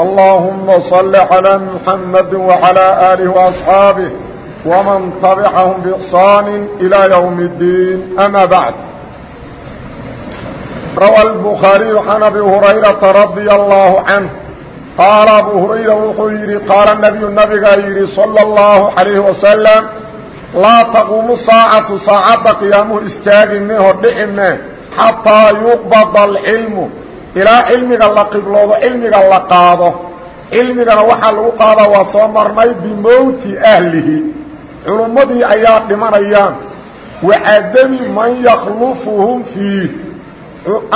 اللهم صل على محمد وعلى آله وأصحابه ومن طبعهم بإحصان إلى يوم الدين أما بعد روى البخاري عن أبي هريرة رضي الله عنه قال أبو هريرة وحيري قال النبي النبي غيري صلى الله عليه وسلم لا تقوم الساعة ساعة قيامه استاغي منه دحمه حتى يقبض العلم ilaa cilmiga la qibloodo cilmiga la qaado. Cilmigana waxaa lagu qaada waa soo marnay bimowti ahlihi. Culummadii ayaa dhimanayaan. Wacadami man yakhlufuhum fiih.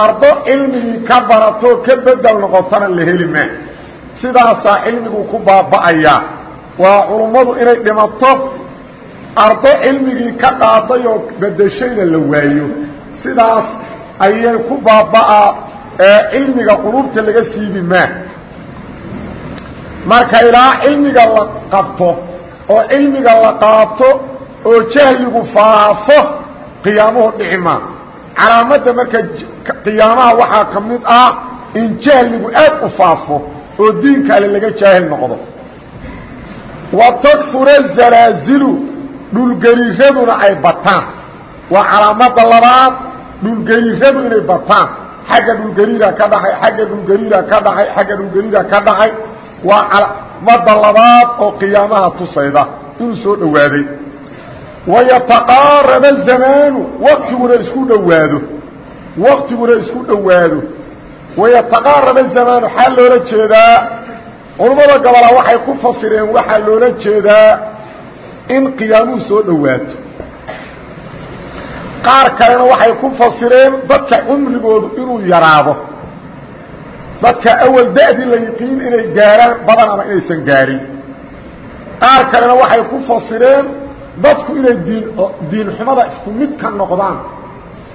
Ardo cilmigii ka baratoo ka bedel noqotana la heli maa sidaasaa cilmigu ku baaba'ayaa waa culummadu inay dhimato ardo cilmigii ka qaaday oo bedeshayna la waayo. Sidaas ayay ku baaba'aa cilmiga qulubta laga siibi maa marka ilaa cilmiga la qabto oo cilmiga la qaato oo jahligu faafo qiyaamuhu dhici maa calaamadda marka qiyaamaha waxaa ka mid ah in jahligu aad u faafo oo diinka ale laga jaahil noqdo. Wa takfura zalaazilu dhulgariiraduna ay bataan. Waa calaamada labaad dhulgariiradu inay bataan xagga dhulgariira ka dhacay xagga dhulgariira ka dhacay xagga dhulgariira ka dhacay waa calamada labaad oo qiyaamaha tusayda inuu soo dhowaaday wayataqaaraba zamaanu waktiguna isku dhowaado waktiguna isku dhowaado. Wayataqaaraba zamaanu xaa loola jeedaa. Culummada gobola waxay ku fasireen waxaa loola jeedaa in qiyaamuhu soo dhowaato qaar kalena waxay ku fasireen dadka cumrigoodu inuu yaraado. Dadka awal da'dii la yiqiin inay gaaraan badan ama inaysan gaarin. Qaar kalena waxay ku fasireen dadku inay diin diin xumada isku mid ka noqdaan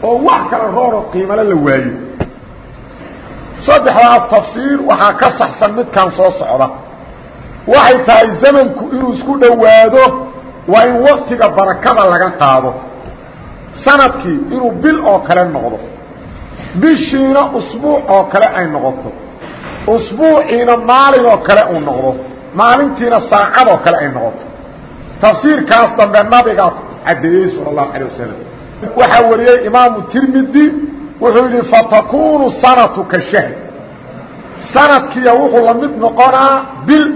oo wax kala rooro qiimale la waayo. Saddexdaas tafsiir waxaa ka saxsan midkan soo socda. Waxay tahay zamanku inuu isku dhowaado waa in waktiga barakada laga qaado sannadkii inuu bil oo kale noqdo. Bishiina usbuuc oo kale ay noqoto. Usbuuciina maalin oo kale uu noqdo. Maalintiina saacad oo kale ay noqoto. Tafsiirkaas dambe nabigaa caddeeyey sala allahu calay wasalam waxaa wariyey imaamu tirmidi wuxuu yidhi fatakunu sanatu ka shahri sanadkiiya wuxuu la mid noqonaa bil.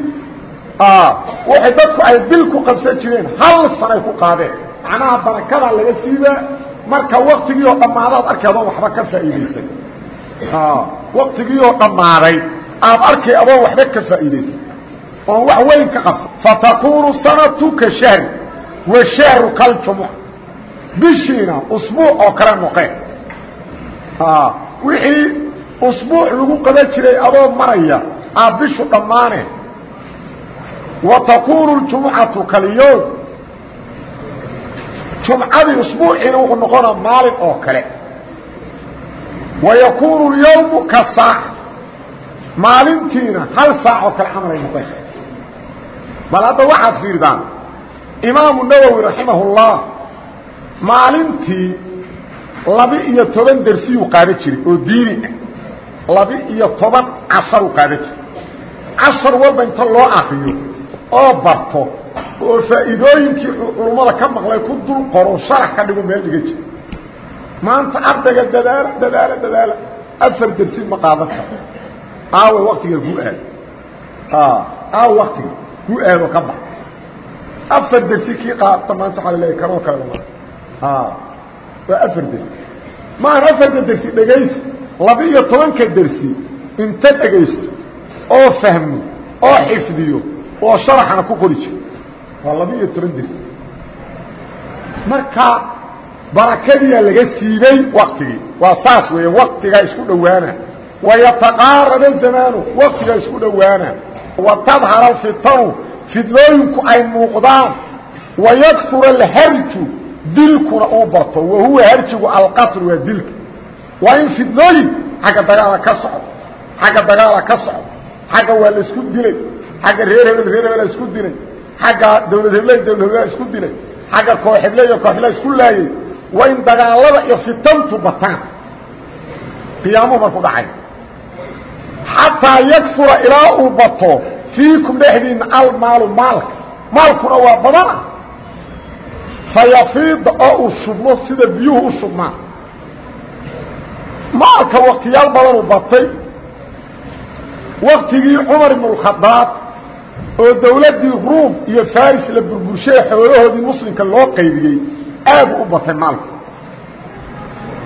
Waxay dadku ay bil ku qabsan jireen hal sanay ku qaadeen macnaha barakadaa laga siibaa marka waktigii oo dhammaadaad arkay adoon waxba ka faa'iidaysan waktigii oo dhammaaday aad arkay adoon waxba ka faa'iidaysan oon wax weyn ka qabsan. Fatakunu sanatu ka shahri wa shahru kaljumuca bishiina usbuuc oo kale noqeen. Wixii usbuuc lagu qaban jiray adoo maraya aa bishu dhammaane wa takunu ljumucatu kalyowm jumcadii usbuuciina wuxuu noqonaa maalin oo kale. Wa yakuunu اlyawmu ka saaca maalintiina hal saac oo kale camalay noqon bal hadda waxaad fiirdaan imaamu nawowi raximah اllah maalintii laba-iyo toban dersiyuu qaada jiray oo diini ah. Laba-iyo toban casharuu qaada jiray. Cashar walba inta loo akriyo oo barto oo faa'iidooyinkii culummada ka maqlay ku dul qoro sharax ka dhigo meel dhiga jiro maanta ardayga dadaala dadaala dadaala. Afar dersi ma qaadan karo aawe waktiga ku aado. Aawe waktiga ku aado ka bax. Afar dersi kii qaata maanta waxaa laleeyahy kanoo kale lama waa afar dersi maahan afarta dersi dhegaysi. Laba-iyo tobanka dersi inta dhegaysto oo fahmo oo xifdiyo oo sharaxana ku qori jiro waa laba-iyo toban dersi marka barakadiyaa laga siibay waktigii waa saas weeye waktigaa isku dhowaana. Wayataqaaraba zamaanu waktigaa isku dhowaana. Wa tadhara alfitanu fidnooyinku ay muuqdaan. Wayakura alharju dilkuna uu bato wa harjigu alqatl waa dilka. Waa in fidnooyin xagga dagaala ka socdo. Xagga dagaala ka socdo. Xagga waa la isku dilay. Xagga reer hebel reer hebela isku dilay xagga dawlad hebley dawlad hebla isku dilay xagga koox heble iyo koox hebla isku laayay waa in dagaalada iyo fitantu bataan. Qiyaamuhu markuu dhacay. Xataa yakfura ilaa uu bato fiikum dhexdiina almaalu maalka. Maalkuna waa badana fayafiida oo uu shubmo sida biyuhu u shubmaan. Maalka waktiyaal badanuu batay. Waktigii cumar ibn اkhadaab oo dawladdii ruum iyo faris la burburshay xoolahoodii muslimka loo qaybiyey aad u batay maalku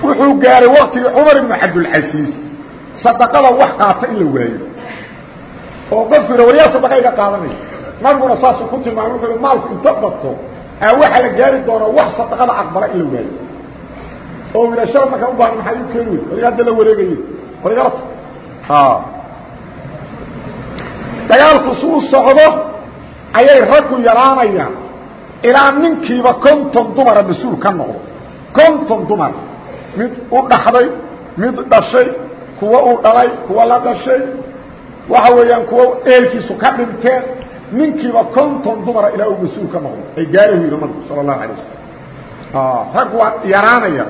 wuxuu gaaray waktigii cumar ibnu cabdulcasiis sadaqada wax qaata in la waayo. Oo qofku yidha waryaa sadaqa iga qaadanaya nabiguna saasuu ku tilmaamay wuxuu maalku inta bato aa waxaa la gaari doonaa wax sadaqada aqbala in la waayo. Oo yidha shal markaan u baahna maxaa iu keeni wey wadiga hadda la wareegaye warigala dagaalku suu socdo ayay raggu yaraanayaan. Ilaa ninkiiba konton dumara mas'uul ka noqdo. Konton dumar. Mid u dhaxday mid dhashay kuwa uu dhalay kuwa la dhashay. Waxa weeyaan kuwa eelkiisu ka dhinteen ninkiiba konton dumara ilaa uu mas'uul ka noqdo. Ay gaarahu yidhi nabigu sala allahu alay wasalam rag waa yaraanaya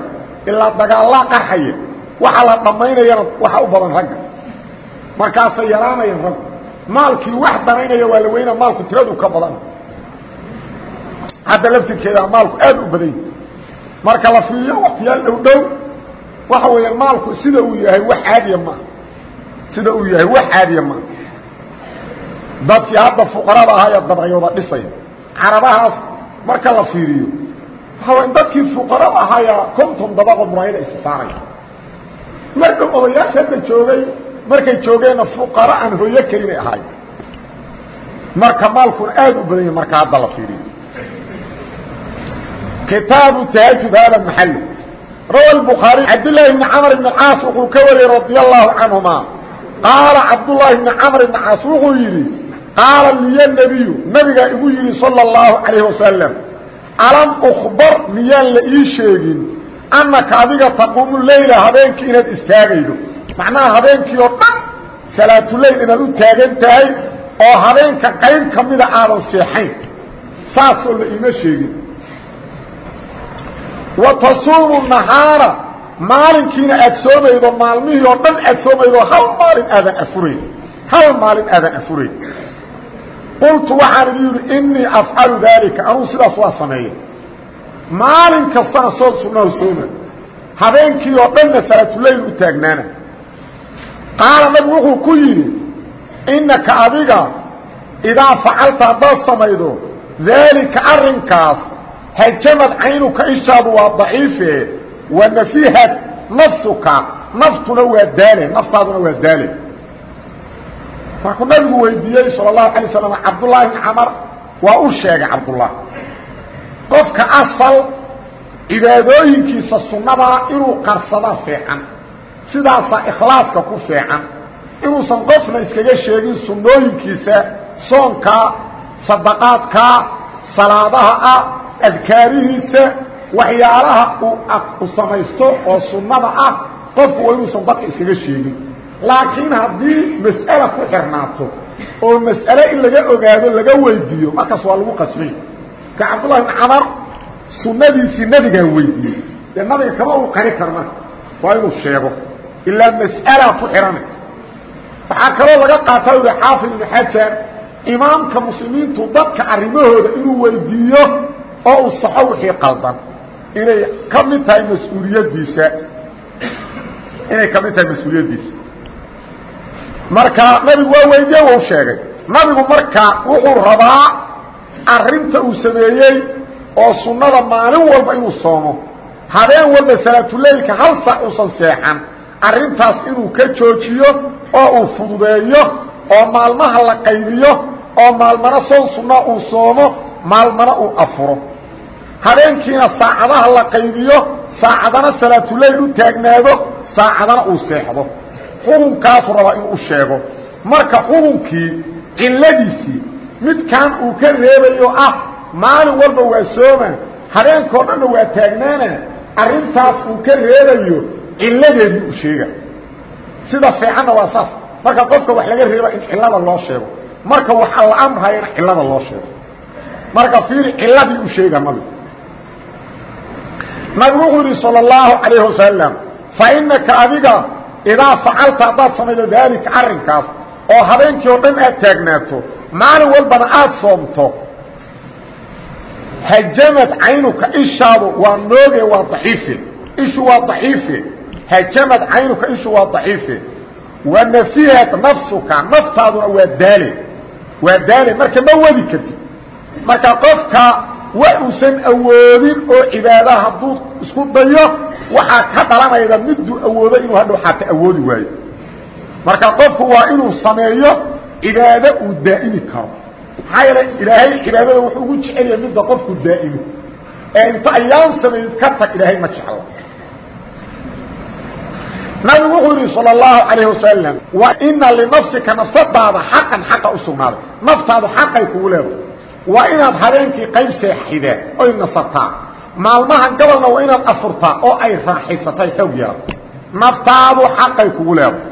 ilaa dagaallaa qarxaya. Waxa la dhammaynayana waxa u badan ragga. Markaasay yaraanayaan raggu maalkii wax danaynaya waa la weynaa maalku tiradu ka badan. Hadda laftirkeeda maalku aad u badan yahi marka la fiiriyo waktiyaal dhow dhow waxa weeyaan maalku sida uu yahay wax caadiya maaha sida uu yahay wax caadiya maaha dadkii hadda fuqarada ahaa ee dabcayooda dhisaya. Carabahaas marka la fiiriyo waxa way dadkii fuqarada ahaayaa konton dabaqood muraayada isa saaraya. Mar dhow odayaasha hadda joogay markay joogeenna fuqara aan hooyo kelinay ahaay marka maalkuna aad u badan yahi marka hadda la fiiriyo kitaabu tahajud hada maxal rawa الbخaarي cabdاللahi بn cmr بn caas wuxuu ka wariyey radي الlahu canهuma qaala cabdالlahi بn cmr بn caas wuxuu yidhi qaala liya nebiyu nabigaa igu yidhi salى الlahu عalayه wasalam alam ukbar miyaan la ii sheegin annaka adiga taquumu leyla habeenkii inaad istaagaydo Macnaha habeenkii oo dhan salaatuleyl inaad u taagan tahay oo habeenka qayb ka mida aadan seexayn saasoo la iima sheegin. Wa tasuumu nahaara maalinkiina aad soomaydo maalmihii oo dhan aad soomaydo hal maalin aadan afurayn. Hal maalin aadan afurayn. Qultu waxaan idhi yidhi innii afcalu daalika. Anugu sidaas waa sameeya maalin kastana sood sunnahu sooma habeenkii oo dhanna salaatuleyl u taagnaana qaala nabigu wuxuu ku yidhi innaka adiga idaa facalta haddaad samaydo daalika arrinkaas hajamad caynuka ishaadu waa daciife wa nafihad nafsuka naftuna waa daale naftaaduna waa daale. Markuu nabigu weydiiyey sal اlahu alay slam cabdullahi bn camar waa u sheegay cabdullah qofka asal cibaadooyinkiisa sunnadaa inuu qarsadaa fiican sidaasaa ikhlaaska ku fiican. Inuusan qofna iskaga sheegin sunnooyinkiisa soonka sadaqaadka salaadaha ah adkaarihiisa waxyaalaha uu samaysto oo sunnada ah qofku waa inuusan dadka iskaga sheegin. Laakiin haddii mas'ala ku xirnaato oo mas'ale in laga ogaado laga weydiiyo markaas waa lagu qasbay. Ka cabdullahi bn camar sunnadiisii nabigaa weydiiyey. Dee nabiga kama uu qari marka waa inuu sheego ilaa mas'alaa ku xihana waxaa kaloo laga qaataa uhi xaafid ibnu xajar imaamka muslimiintu dadka arrimahooda inuu weydiiyo oo uu saxo wixii qaldan. Inay ka mid tahay mas'uuliyaddiisa. Inay ka mid tahay mas'uuliyaddiisa. Marka nabigu waa weydiye wau sheegay. Nabigu marka wuxuu rabaa arrinta uu sameeyey oo sunnada maalin walba inuu soomo. Habeen walba salaatuleylka hal sac uusan seexan arrintaas inuu ka joojiyo oo uu fududeeyo oo maalmaha la qaybiyo oo maalmana soon sunna uu soomo maalmana uu afuro. Habeenkiina saacadaha la qaybiyo saacadana salaatuleyl u taagnaado saacadana uu seexdo. Xukunkaasu rabaa inuu u sheego. Marka xukunkii cilladiisii midkan uu ka reebayo ah maalin walba waa sooma. Habeenkao dhanna waa taagnaana. Arrintaas uu ka reebayo cilladeedii u sheega. Sida fiicanna waa saas. Marka qofka wax laga reeba in cillada loo sheego. Marka waxa la amrayana cillada loo sheego. Marka fiiri cilladii u sheega nabigu nabigu wuxuu yidhi salى اllahu calayh wasalam fa inaka adiga idaa facalta haddaad samaydo daalika arrinkaas oo habeenkii oo dhan aad taagnaato maalin walbana aada soomto hajamad caynuka ishaadu waa nooge waa daciife ishu waa daciife hajamad caynuka ishu waa daciife wa nafihad nafsuka naftaaduna waa daale. Waa daale marka ma wadi kartid. Marka qofka wax uusan awoodin oo cibaada hadduu isku dayo waxaa ka dhalanayda miduu awoodo inuu hadhow xaata awoodi waayo. Marka qofku waa inuu sameeyo cibaado uu daa'imi karo. Maxaa yeele ilaahay cibaadada wuxuu ugu jecelya midda qofku daa'imo ee inta ayaan samayd ka tag ilaahay ma jeclo nabigu wuxuu yidhi salى اlahu alayh wasalam waina linafsika nafsadaada xaqan xaqa u sugnaaday. Naftaadu xaqay kugu leedahay. Waa inaad habeenkii qayb seexidee oy nasataa maalmaha gabalna waa inaad afurtaa oo ay raaxaysatay xoog yeelato naftaadu xaqay kugu leedahay.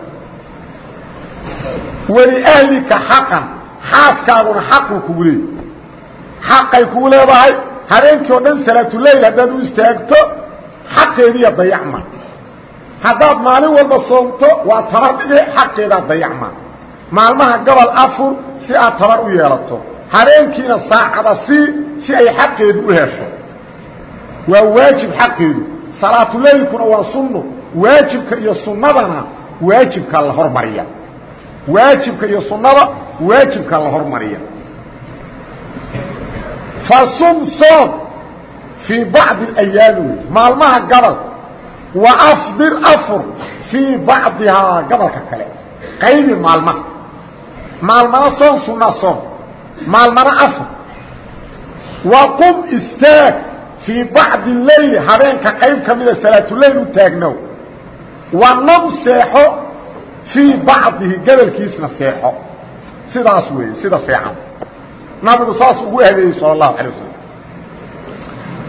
Waliahlika xaqan xaaskaaguna xaquu kugu leeyahy xaqay kugu leedahay. Habeenkii oo dhan salaatuleyl haddaad u istaagto xaqeediiya dayacma haddaad maalin walba soomto waa tabar dhige xaqeedaa dayacma maalmaha gobol afur si aad tabar u yeelato. Habeenkiina saacada sii si ay xaqeedu u hesho. Waa waajib xaqeedu. Salaatuleylkuna waa sunno. Waajibka iyo sunnadana waajibkaa la hormariya. Waajibka iyo sunnada waajibkaa la hormariya. Fasum soom fii bacdi اayaami maalmaha gabal wa afdir afur fii bacdihaa gabalka kale qaybi maalmaha maalmana soom sunna soom maalmana afur wa qum istaag fii bacdi leyli habeenka qayb ka mida salaatuleyl u taagnow wa nam seexo fii bacdihi gabalkiisna seexo sidaas weeye sida fiican nabigu saas ugu habeeyey sal اlahu alay wasalam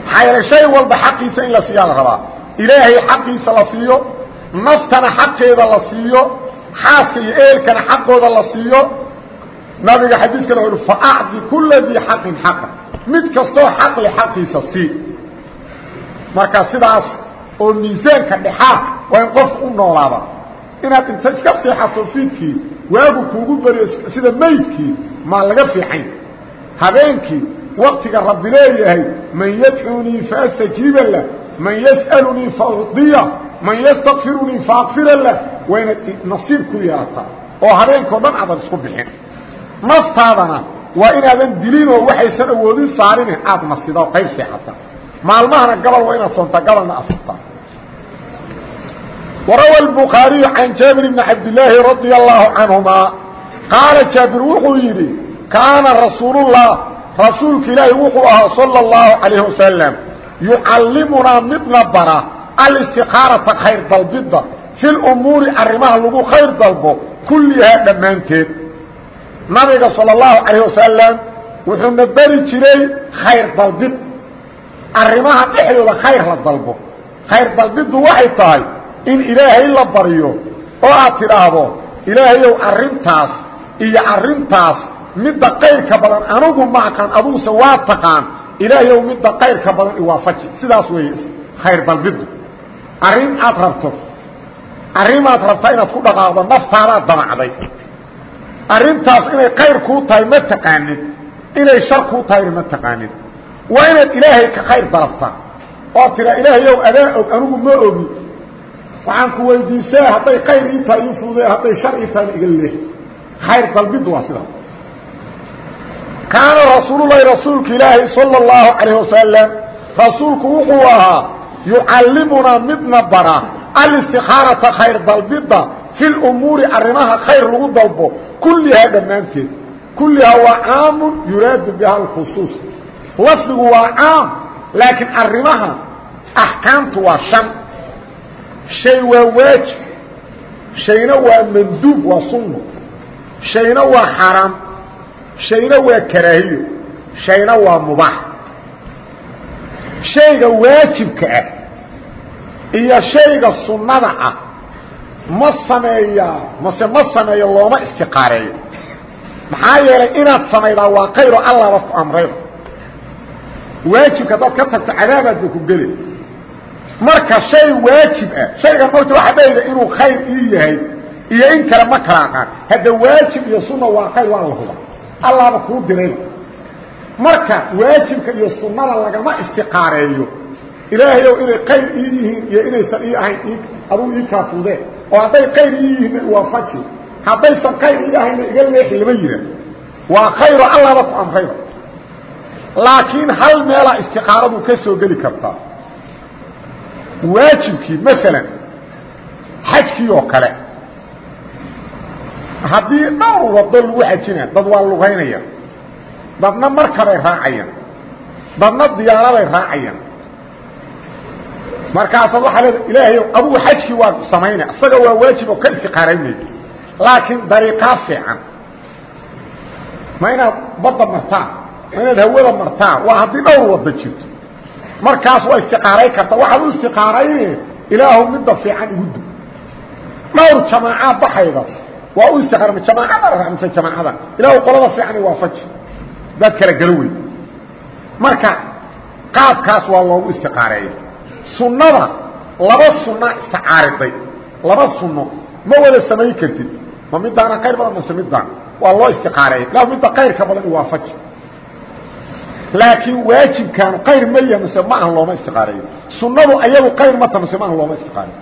maxaa yeele shay walba xaqiisa in la siiyaa la rabaa ilaahay xaqiisa la siiyo naftana xaqeeda la siiyo xaaska iyo eelkana xaqooda la siiyo. Nabiga xadiiskana wuxu faacdi kula dii xaqin xaqa. Mid kastoo xaqle xaqiisa sii. Marka sidaas oo miisaanka dhexaa waa in qofku u noolaada. Inaad inta iska seexato fiidkii waagu kuugu beriyo sida maydkii maa laga fiixayn. Habeenkii waktiga rabbi leeyahay man yadcuunii faastajiiba lah man yslnii fadiya man ystakirunii faakfira lah waa inaad nasiibku yeelata oo habeenkao dhan aadan isku bixin. Naftaadana waa inaadan dilinoo waxaysan awoodin saarinin aad nasido qayb seexata maalmahana gabal waa inaad soontaa gabalna afarta warawa bukhaariyu can jaabir bni cabdilaahi radia allahu canhumaa qaala jaabir wuxuu yidhi kaana rasuululah rasuulku ilaahi wuxuu ahaa salى اllahu calayh wasalam yucallimunaa midna bara alistiqaarata khayr dalbidda fi lumuuri arrimaha lagu khayr dalbo kullihaa dhammaanteed nabiga sala allahu calayh wasalam wuxuuna beri jiray khayr dalbid arrimaha dhexdooda khayr la dalbo khayr dalbiddu waxay tahay in ilaahay la baryo oo aad tidhaahdo ilaahayow arrintaas iyo arrintaas midda qayrka badan anigu ma aduuse waa taqaan ilaahayow midda qayrka badan iwaafaji sidaas weeye khayr dalbiddu arrin aad rabto arrimaad rabtaa inaad ku dhaqaaqdo naftaadaad damacday. Arrintaas inay qayr kuu tahay ma taqaanid. Inay shar kuu tahayna ma taqaanid. Waa inaad ilaahay ka khayr dalabtaa oad tidhaa ilaahayow adaa og anigu ma ogi. Waxaan ku weydiisee hadday khayr ii tahay ii fudude hadday shar ii tahayna iga leeh khayr dalbiddu waa sidaas kaana rasuululahi rasuulka ilaahi salى اllahu calayh wasalam rasuulku wuxuu ahaa yucallimunaa midna bara alistikaarata khayr dalbidda fi lumuuri arrimaha khayr lagu dalbo kullihaa dhammaanteed. Kullihaa waa caamun yuraadu biha alkhusuus. Lafdigu waa caam laakiin arrimaha axkaamtu waa shan. Shay waa waajib shayna waa manduub waa sunno shayna waa xaaraam shayna waa karaahiyo. Shayna waa mubaax shayga waajibka ah iyo shayga sunnada ah ma sameeyaa mase ma sameeyo looma istiqaareeyo. Maxaa yeelay inaad samaydaa waa kayro allaba ku amrayba waajibka dad ka tagto cadaabaadba ku geli. Marka shay waajib ah shaygan mogta waxa dhayda inuu khayr ii yahay iyo in kale ma kala aqaan. Hadda waajib iyo sunna waa khayr waa la huba allaaba kuu diray. Marka waajibka iyo sunnada lagama istiqaareeyo. Ilaahayow inay qayr ii yihiin iyo inaysan ii ahayn aduu ii kaafuudeen oo hadday qayr ii yihiinna waafaji haddaysan qayr ii ahayna iga leexi lama yira. Waa khayro allaba ku amrayba laakiin hal meelaa istiqaaradu ka soo geli kartaa waajibkii maalan xajkii oo kale haddii dhowr wado lagu xajina dad waa lugaynaya dadna markabay raacayaan. Dadna diyaaraday raacayaan. Markaasaad waxaa leeda ilaahayow adugu xajkii waa samayna isaga waa waajib oo ka istiqaaraynay laakiin dariiqaa fiican. Ma inaad badda martaan ma inaad hawada martaan waa haddii dhowr wada jirto. Markaas waa istiqaaray karta. Waxaad u istiqaarayne ilaahu midda fiican igu du dhowr jamaacaad baxayda waa u istiqaar jamaacada raacmise jamaacada. Ilaahu qolada fiican waafaji dad kala galo wey marka qaabkaas waa loogu istiqaareeya sunnada laba sunna isticaariday laba sunno. Ma wada samayn kartid. Ma midaana khayr badan mase midaan waa loo istiqaareeya ilahu midda kayrka badan iwaafaji laakiin waajibkaanu kayr ma yaha mase ma ahan looma istiqaareeyo. Sunnadu ayagu kayr ma ta mase ma ahan looma istiqaareeyo.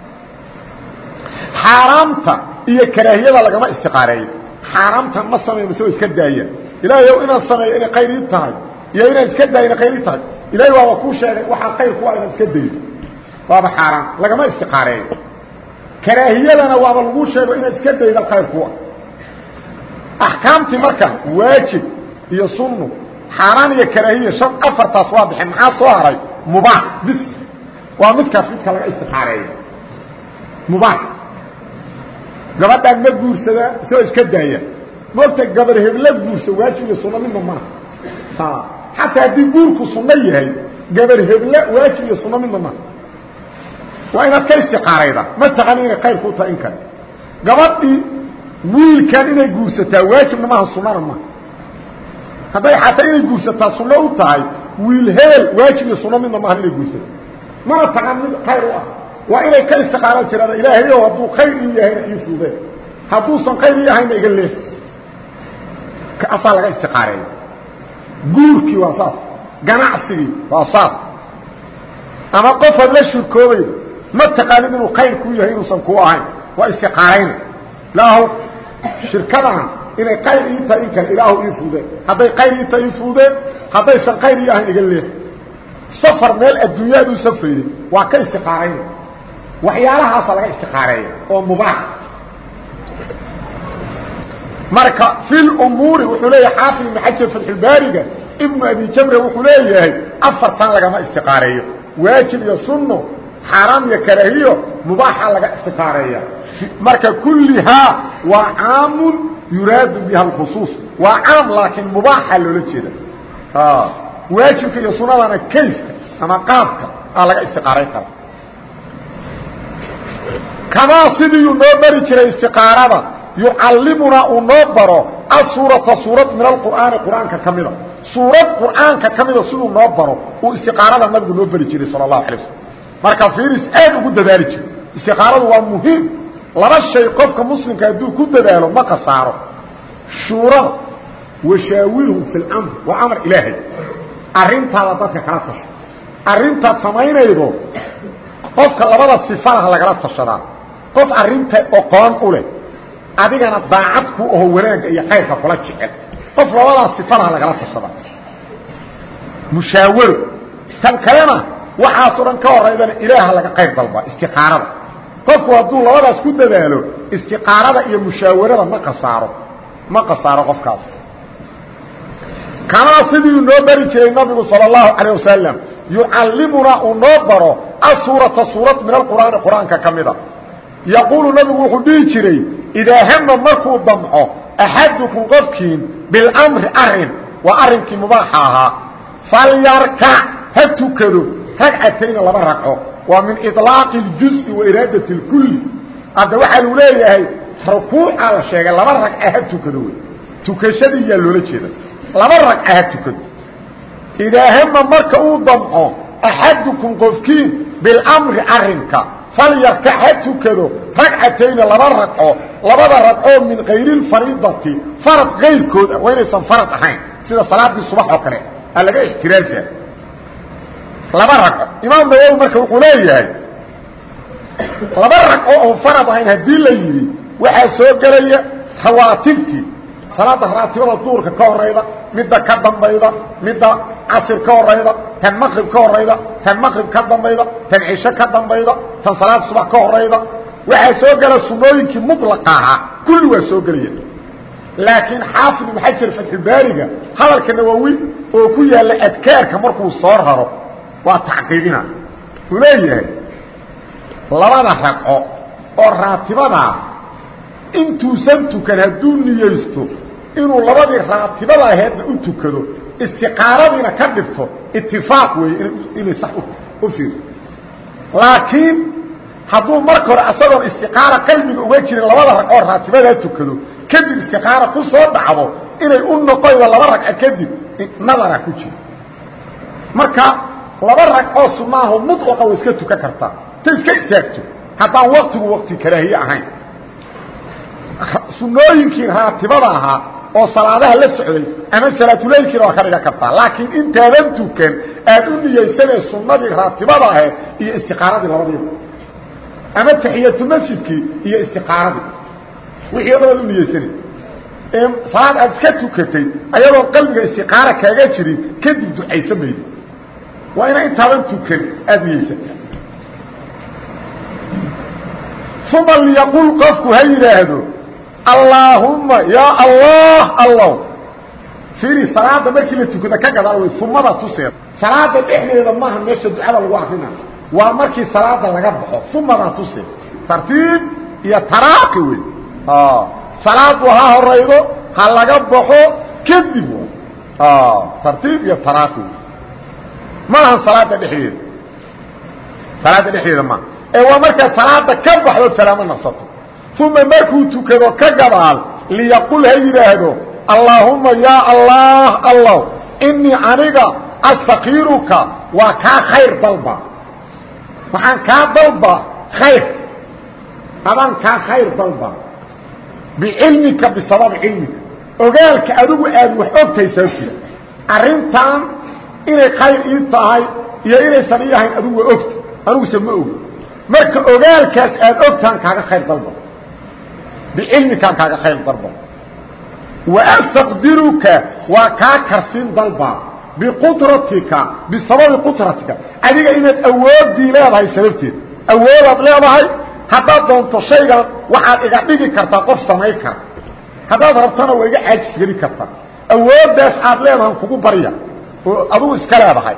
Xaaraamta iyo karaahiyada lagama istiqaareeyo xaaraamta ma mase waa iska daaya ilaahay ow inaan sameeyo inay kayr ii tahay iyo inaan iska daayo inay kayr ii tahay. Ilaahay waaba kuu sheegay waxaa kayr ku ah inaad iska daydo waaba xaaraan lagama istiqaareeyo karaahiyadana waaba lagu sheego inaad iska dayda khayr ku ah axkaamtii marka waajib iyo sunnu xaaraan iyo karaahiya shan afartaas waa baxeen maxaa soo haray? Mubaax bis. Waa midkaas midka laga istiqaareeyo mubaax gabadhaan ma guursadaa isagoo iska daaya. Moogta gabar hebla guursa waajib iyo sunno midna maaha xataa haddii guurku sunno yahay gabar hebla waajib iyo sunno midna maaha waa inaad ka istiqaarayda. Ma taqani inay khayr ku tahay in kale gabadhii wiilkan inay guursataa waajibna maaha sunnana maaha hadday xataa inay guursataa sunno u tahay wiil hebel waajib iyo sunno midna maaha inay guursato mana taqan mid khayr u ah waa inay ka istiqaaro jiraan ilaahayo hadduu khayr ii yahayna ii fuudeen hadduusan khayr ii ahayna iga leef. Asaa laga istiqaareeya guurkii waa saas. Ganacsigii waa saas. Ama qofaad la shurkoobayda ma taqaanid inuu khayr kuu yahay inuusan kuu ahayn. Waa istiqaarayna ilaahu shirkadana inay khayr ii tahay in kale ilaahu ii fuudeen hadday khayr ii tahay ii fuudeen haddaysan khayr ii ahayn iga leef. Safar meel adduunyaad u safrayday waa ka istiqaarayna waxyaalahaasa laga istiqaareeya oo mubaax marka fi lumuuri wuxuu leeyahay xaafid ibnu xajar fatxulbaariga ibnu abi jamre wuxuu leeyahay afartan lagama istiqaareeyo waajib iyo sunno xaaraam iyo karaahiyo mubaaxa laga istiqaareeya marka kullihaa waa caamun yuraadu biha alkhusuus. Waa caam laakiin mubaaxa loola jeeda waajibka iyo sunadana kayfka ama qaabka aa laga istiqaarayn kara kamaa sidiiuu noo bari jiray istiqaarada yucallimunaa uu noo baro asuurata suurad min alqur'aani qur'aanka ka mida suurad qur'aanka ka mida siduu noo baro uu istiqaarada nabigu noo beri jiray sala allahu alay waslm marka fiiris aad ugu dadaali jiray istiqaaradu waa muhiim laba shay qofka muslimka hadduu ku dadaalo ma kasaaro shuurada washaawirhum fi lamr waa amar ilaahay dadka kala tasho arrintaad samaynaydo qofka labada sifadaha lagala tashadaa qof arrinta oqoon u leh adigana daacad ku aho wanaagga iyo khayrka kula jecel qof labadaas sifadaha lagala tashada mushaawaro tan kalena waxaasoo dhan ka horaydana ilaaha laga qayr dalba istiqaarada qofku hadduu labadaas ku dadaalo istiqaarada iyo mushaawarada ma kasaaro ma kasaaro qofkaas kamaa sidii noo bari jiray nabigu salى الlahu عalيه wasalam yucallimunaa uu noo baro asuurata suurad min alqur'aani qur'aanka ka mida yaquulu nabigu wuxuu dhihi jiray idaa hama markuu damco axadukum qofkiin bilamri arin waa arrinkii mubaaxa ahaa falyarkac ha tukado ragcatayna laba ragco waa min iطlaaqi اljuز'i wa iraadati اlkulli hadda waxaa lu leeyahay rukuucaa la sheegay laba ragca ha tukado wey tukashadii yaa loola jeeda laba ragca ha tukado idaahama marka uu damco axadukum qofkiin bilamri arinka falyarkac ha tukado ragcatayna laba ragco labada ragcoo min kayri اlfariidati farad kayrkood ah waa inaysan farad ahayn. Sida salaadii subax oo kale a laga ixtiraasa laba ragco imaam nawowi marka wuxuu leeyahay laba ragco oo farad ahayn haddii la yidhi waxaa soo gelaya rawaatibtii salaada raatibada duurka ka horayda midda ka dambayda midda casir ka horayda tan maqrib ka horayda tan maqrib ka dambayda tan cisho ka dambayda tan salaad subax ka horayda. Waxaa soo gela sunooyinkii muطlaqa ahaa kulli waa soo gelaya laakiin xaafid ibn xajar fatxubaariga hadalka nawowi oo ku yaalla adkaarka markuu soo raro. Waa tacqiibina uu leeyahay labada ragco oo raatibadaa intuusan tukan hadduu niyeysto inuu labadii raatibada aheedna u tukado istiqaaradiina ka dhigto itifaaq weeye inay sax u fiirso laakiin hadduu marka hore asagoon istiqaara qalbiga uga jirin labada ragcoo raatibadaa tukado kadib istiqaara ku soo dhacdo inay u noqoydo laba ragco kadib nadara ku jiro. Marka laba ragcoo sunaaho mulaqa way iska tukan kartaa. Ta iska istaagto haddaan waktigu wakti karaahiye ahayn. Sunooyinkii raatibada ahaa oo salaadaha la socday ama salaatuleylkiina waa ka kartaa. Laakiin intaadan tukan aad u niyeysanee sunnadii raatibada ahe iyo istiqaaradii labadiiba ama taxiyatumasjidkii iyo istiqaaradii. Wixii aad u niyeysanay salaad aad iska tukatay ayadoo qalbiga istiqaara kaaga jirin kadib ducaysa maydo waa inaa intaadan tukan aada niyeysata uma liyaqul qofku ha yidhaahdo allaahumma yaa allah allow fiiri salaada markii la tukada ka gadaal way umada tuseed. Salaada dhexdeeda maaha meesha ducada lagu akrina waa markii salaada laga baxo umadaa tuseed. Tartiib iyo taraaqi wey salaadu ha horaydo ha laga baxo kadib tartiib iyo taraaqi wey maaha salaada dhexdeeda. Salaada dhexdeeda maaha ee waa markaad salaada ka baxdo salaamo naqsato uma markuu tukado ka gadaal liyaqul ha yidhaahdo allaahumma yaa allah allow inii aniga astakiiruka waa kaa khayr dalba. Waxaan kaa dalba khayr. Adaan kaa khayr dalba. Bicilmika bisababi cilmika. Ogaalka adigu aad wax ogtahay sababtiisa arrintan inay khayr ii tahay iyo inaysan ii ahayn adigu waa ogta. Aniguse ma ogi. Marka ogaalkaas aad ogtaan kaaga khayr dalba bicilmikaan kaaga khayr dalba waastaqdiruka waa kaa karsin dalba biqudratika bisababi qudratika adiga inaad awoodii leedahay sababteed awoodaad leedahay haddaad doonto shaygan waxaad iga dhigi kartaa qof samayn kara haddaad rabtana waa iga caajis geli kartaa awooddaas aad leedahan kugu barya oo adugu iska leedahay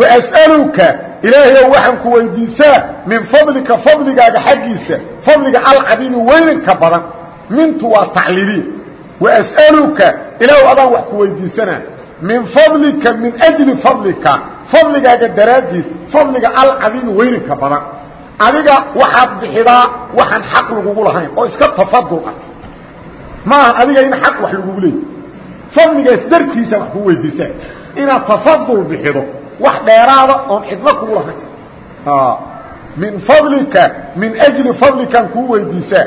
waas'aluka ilaahayow waxaan ku weydiisaa min fadlika fadligaaga xaggiisa fadliga alcadiimi weynanka badan mintu waa tacliiliya waas'aluka ilaahw adaan wax ku weydiisanaa. Min fadlika min ajli fadlika fadligaaga daraaddiis fadliga alcadiimi weynanka badan. Adiga waxaad bixidaa waxaan xaq lagugu lahayn oo iska tafadul ah. Maaha adiga in xaq wax lagugu leeyay fadligaas dartiisa wax kuu weydiisaa. Inaad tafadul bixido wax dheeraada oon cidno kugu lahayn min fadlika min ajli fadlikan kuu weydiisaa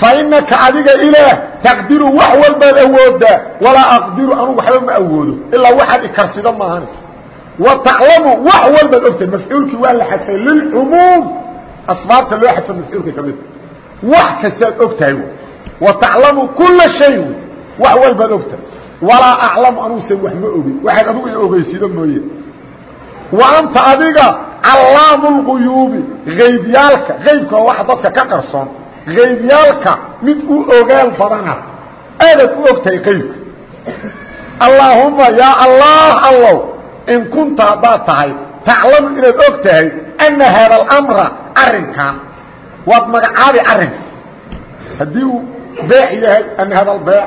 fainaka adiga ilaah taqdiru wax walbaad awoodaa walaa aqdiru anugu waxba ma awoodo ilaa waxaad ikarsida maahani. Wa taclamu wax walbaad ogtahay mafcuulkii waa la xadfay lilcumuum asbaabta loo xadfa mafcuulka ka mida wax kastaad og tahay wa taclamu kula shay wax walbaad ogtahay. Walaa aclamu anuguse wax ma ogin waxaad adugu i ogeysido mooye wa anta adiga callaamu lguyuubi haybyaalka aybka waa dadka ka qarsoon haybyaalka mid u ogaal badana aadaad u og tahay qaybka allaahumma yaa allah allow in kunta haddaad tahay taclamu inaad og tahay anna haada alamra arrinkan. Waad magacaabi arrinka. Haddii uu beec yahay ana hada albeec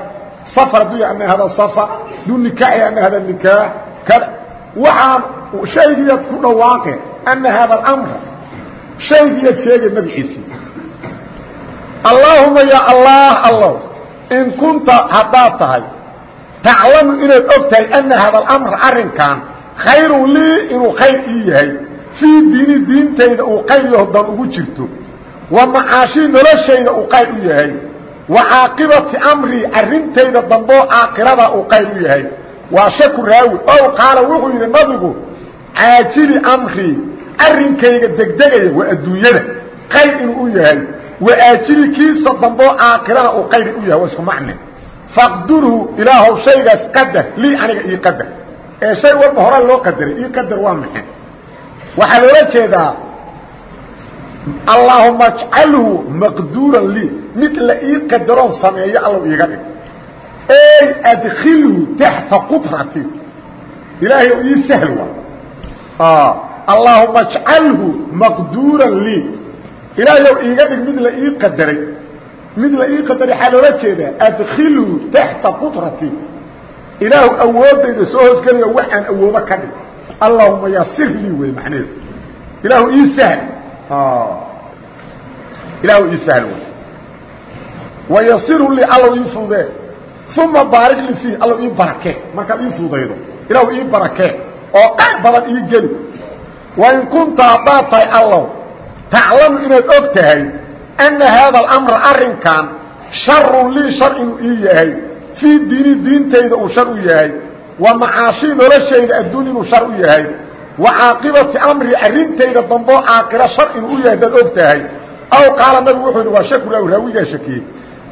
safar hadduu yahay ana hada safar. Hadduu nikaax yahay ana hada nikaax. Kada waxaan shaygiiyaad ku dhawaaqe ana hada alamra shaygiiyaad sheegay magaciisii allaahuma ya allah allow in kunta haddaad tahay taclamu inaad og tahay ana hada alamr arrinkan khayrun lii inuu khayr ii yahay. Fii diini diintayda uu qayr yaho dan ugu jirto. Wa macaashii noloshayda uu qayr u yahay. Wa caaqibati amrii arrintayda damboo caaqirada uu qayr u yahay waa shaku raawi. Ow qaala wuxuu yidhi nabigu caajili amrii arrinkayga degdegaya waa adduunyada. Qayr inuu u yahay. Wa aajili kiisa damboo caaqirana uu qayr u yahay waa isku macne. Faqdurhu ilaahow shaygaas qadar lii aniga ii qadar. Ee shay walba hora loo qadaray ii qadar waa maxay? Waxaa loola jeedaa allaahuma ajcalhu maqduuran lii. Mid la ii qadaroon sameeyo allow iiga dhig adkilhu taxta qudrati ilaahay ii sahl waa allaahuma ajcalhu maqduuran lii ilaahay ow iiga dhig mid la ii qadaray mid la ii qadaray waxaa loola jeedaa adkilhu taxta qudrati ilaahu awoodayda soo hoosgelayo waxaan awoodo ka dhig allahuma yasir lii wey macnaheedu ilaahu ii sahl ilaahu ii sahl wey wayasiru lii allow ii fududee uma baarik li fiih allow ii barakee markaad ii fududaydo ilaahu ii barakee oo qayr badan ii geli. Wain kunta haddaad tahay allow taclamu inaad og tahay anna haada alamra arrinkan sharun lii shar inuu ii yahay. Fii diini diintayda uu shar u yahay wa macaashii noloshayda adduun inuu shar u yahay wa caaqibati amri arrintayda damboo caaqiro shar inuu u yahay hadaad og tahay. Aw qaala nabigu wuxuu yidhi waa shakuraaw raawigaa shakiyey.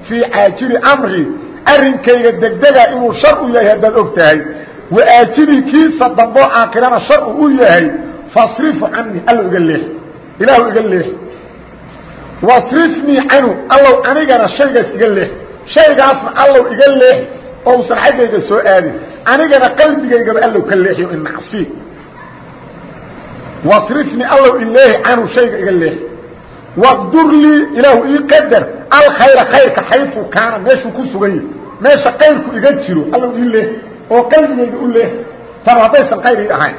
Fii caajili amri arrinkayga degdega inuu shar u yahay haddaad og tahay. Wa aajili kiisa damboo caaqirana shar uu u yahay. Fasrifu canii allow iga leex. Ilaahu iga leex. Wasrifnii canhu allow anigana shaygaas iga leex. Shaygaasna allow iga leex oo usan xaggayga soo aadin. Anigana qalbigaygaba allow ka leexiyo inacsi wasrifnii allow ileehi canhu shayga iga leex. Waqdur lii ilaahu ii qadar. Alkhayra khayrka xayfu kaana meeshuu ku sugan yahi meesha kayrku iga jiro allow ii leex oo qalbigayga u leex taba haddaysan kayr ii ahayn.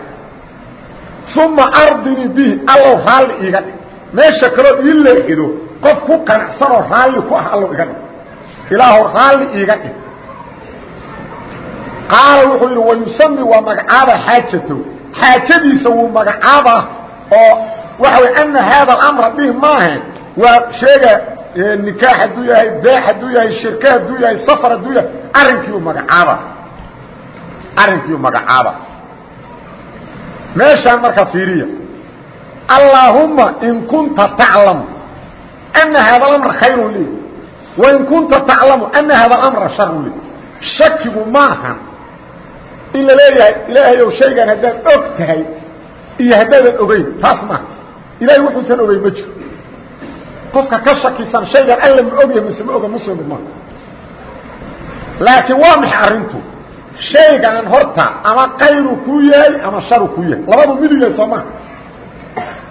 Uma ardinii bihi allow raalli iiga dhig. Meesha kaloo ii leexido qof ku qanacsanoo raalli ku ah allow iga dhig. Ilaahu raalli iiga dhig. Qaala wuxuu yidhi wayusami waa magacaaba xaajatow xaajadiisa wuu magacaaba oo waxa way ana haada alamra dhihi maahe. Waa sheega nikaax hadduu yahay beex hadduu yahay shirke hadduu yahay safar hadduu yahay arrinkiiu magacaaba. Arrinkiiu magacaaba. Meeshaan marka fiiriya allaahumma in kunta taclamu ana haada alamra khayrun lii wain kunta taclamu ana haada alamra sharun lii. Shakigu maahan in la leeyahay ilaahay ow shaygan haddaad og tahay iyo haddaadan ogeyn taas maaha ilahay wuxuusan ogeyn ma jiro qofka ka shakisan shaygan alla ma ogyahay mise ma oga muslimid maaha laakiin waa maxay arrintu? Shaygan horta ama kayru kuu yahay ama sharu kuu yahay. Labadu midu yahay soo maha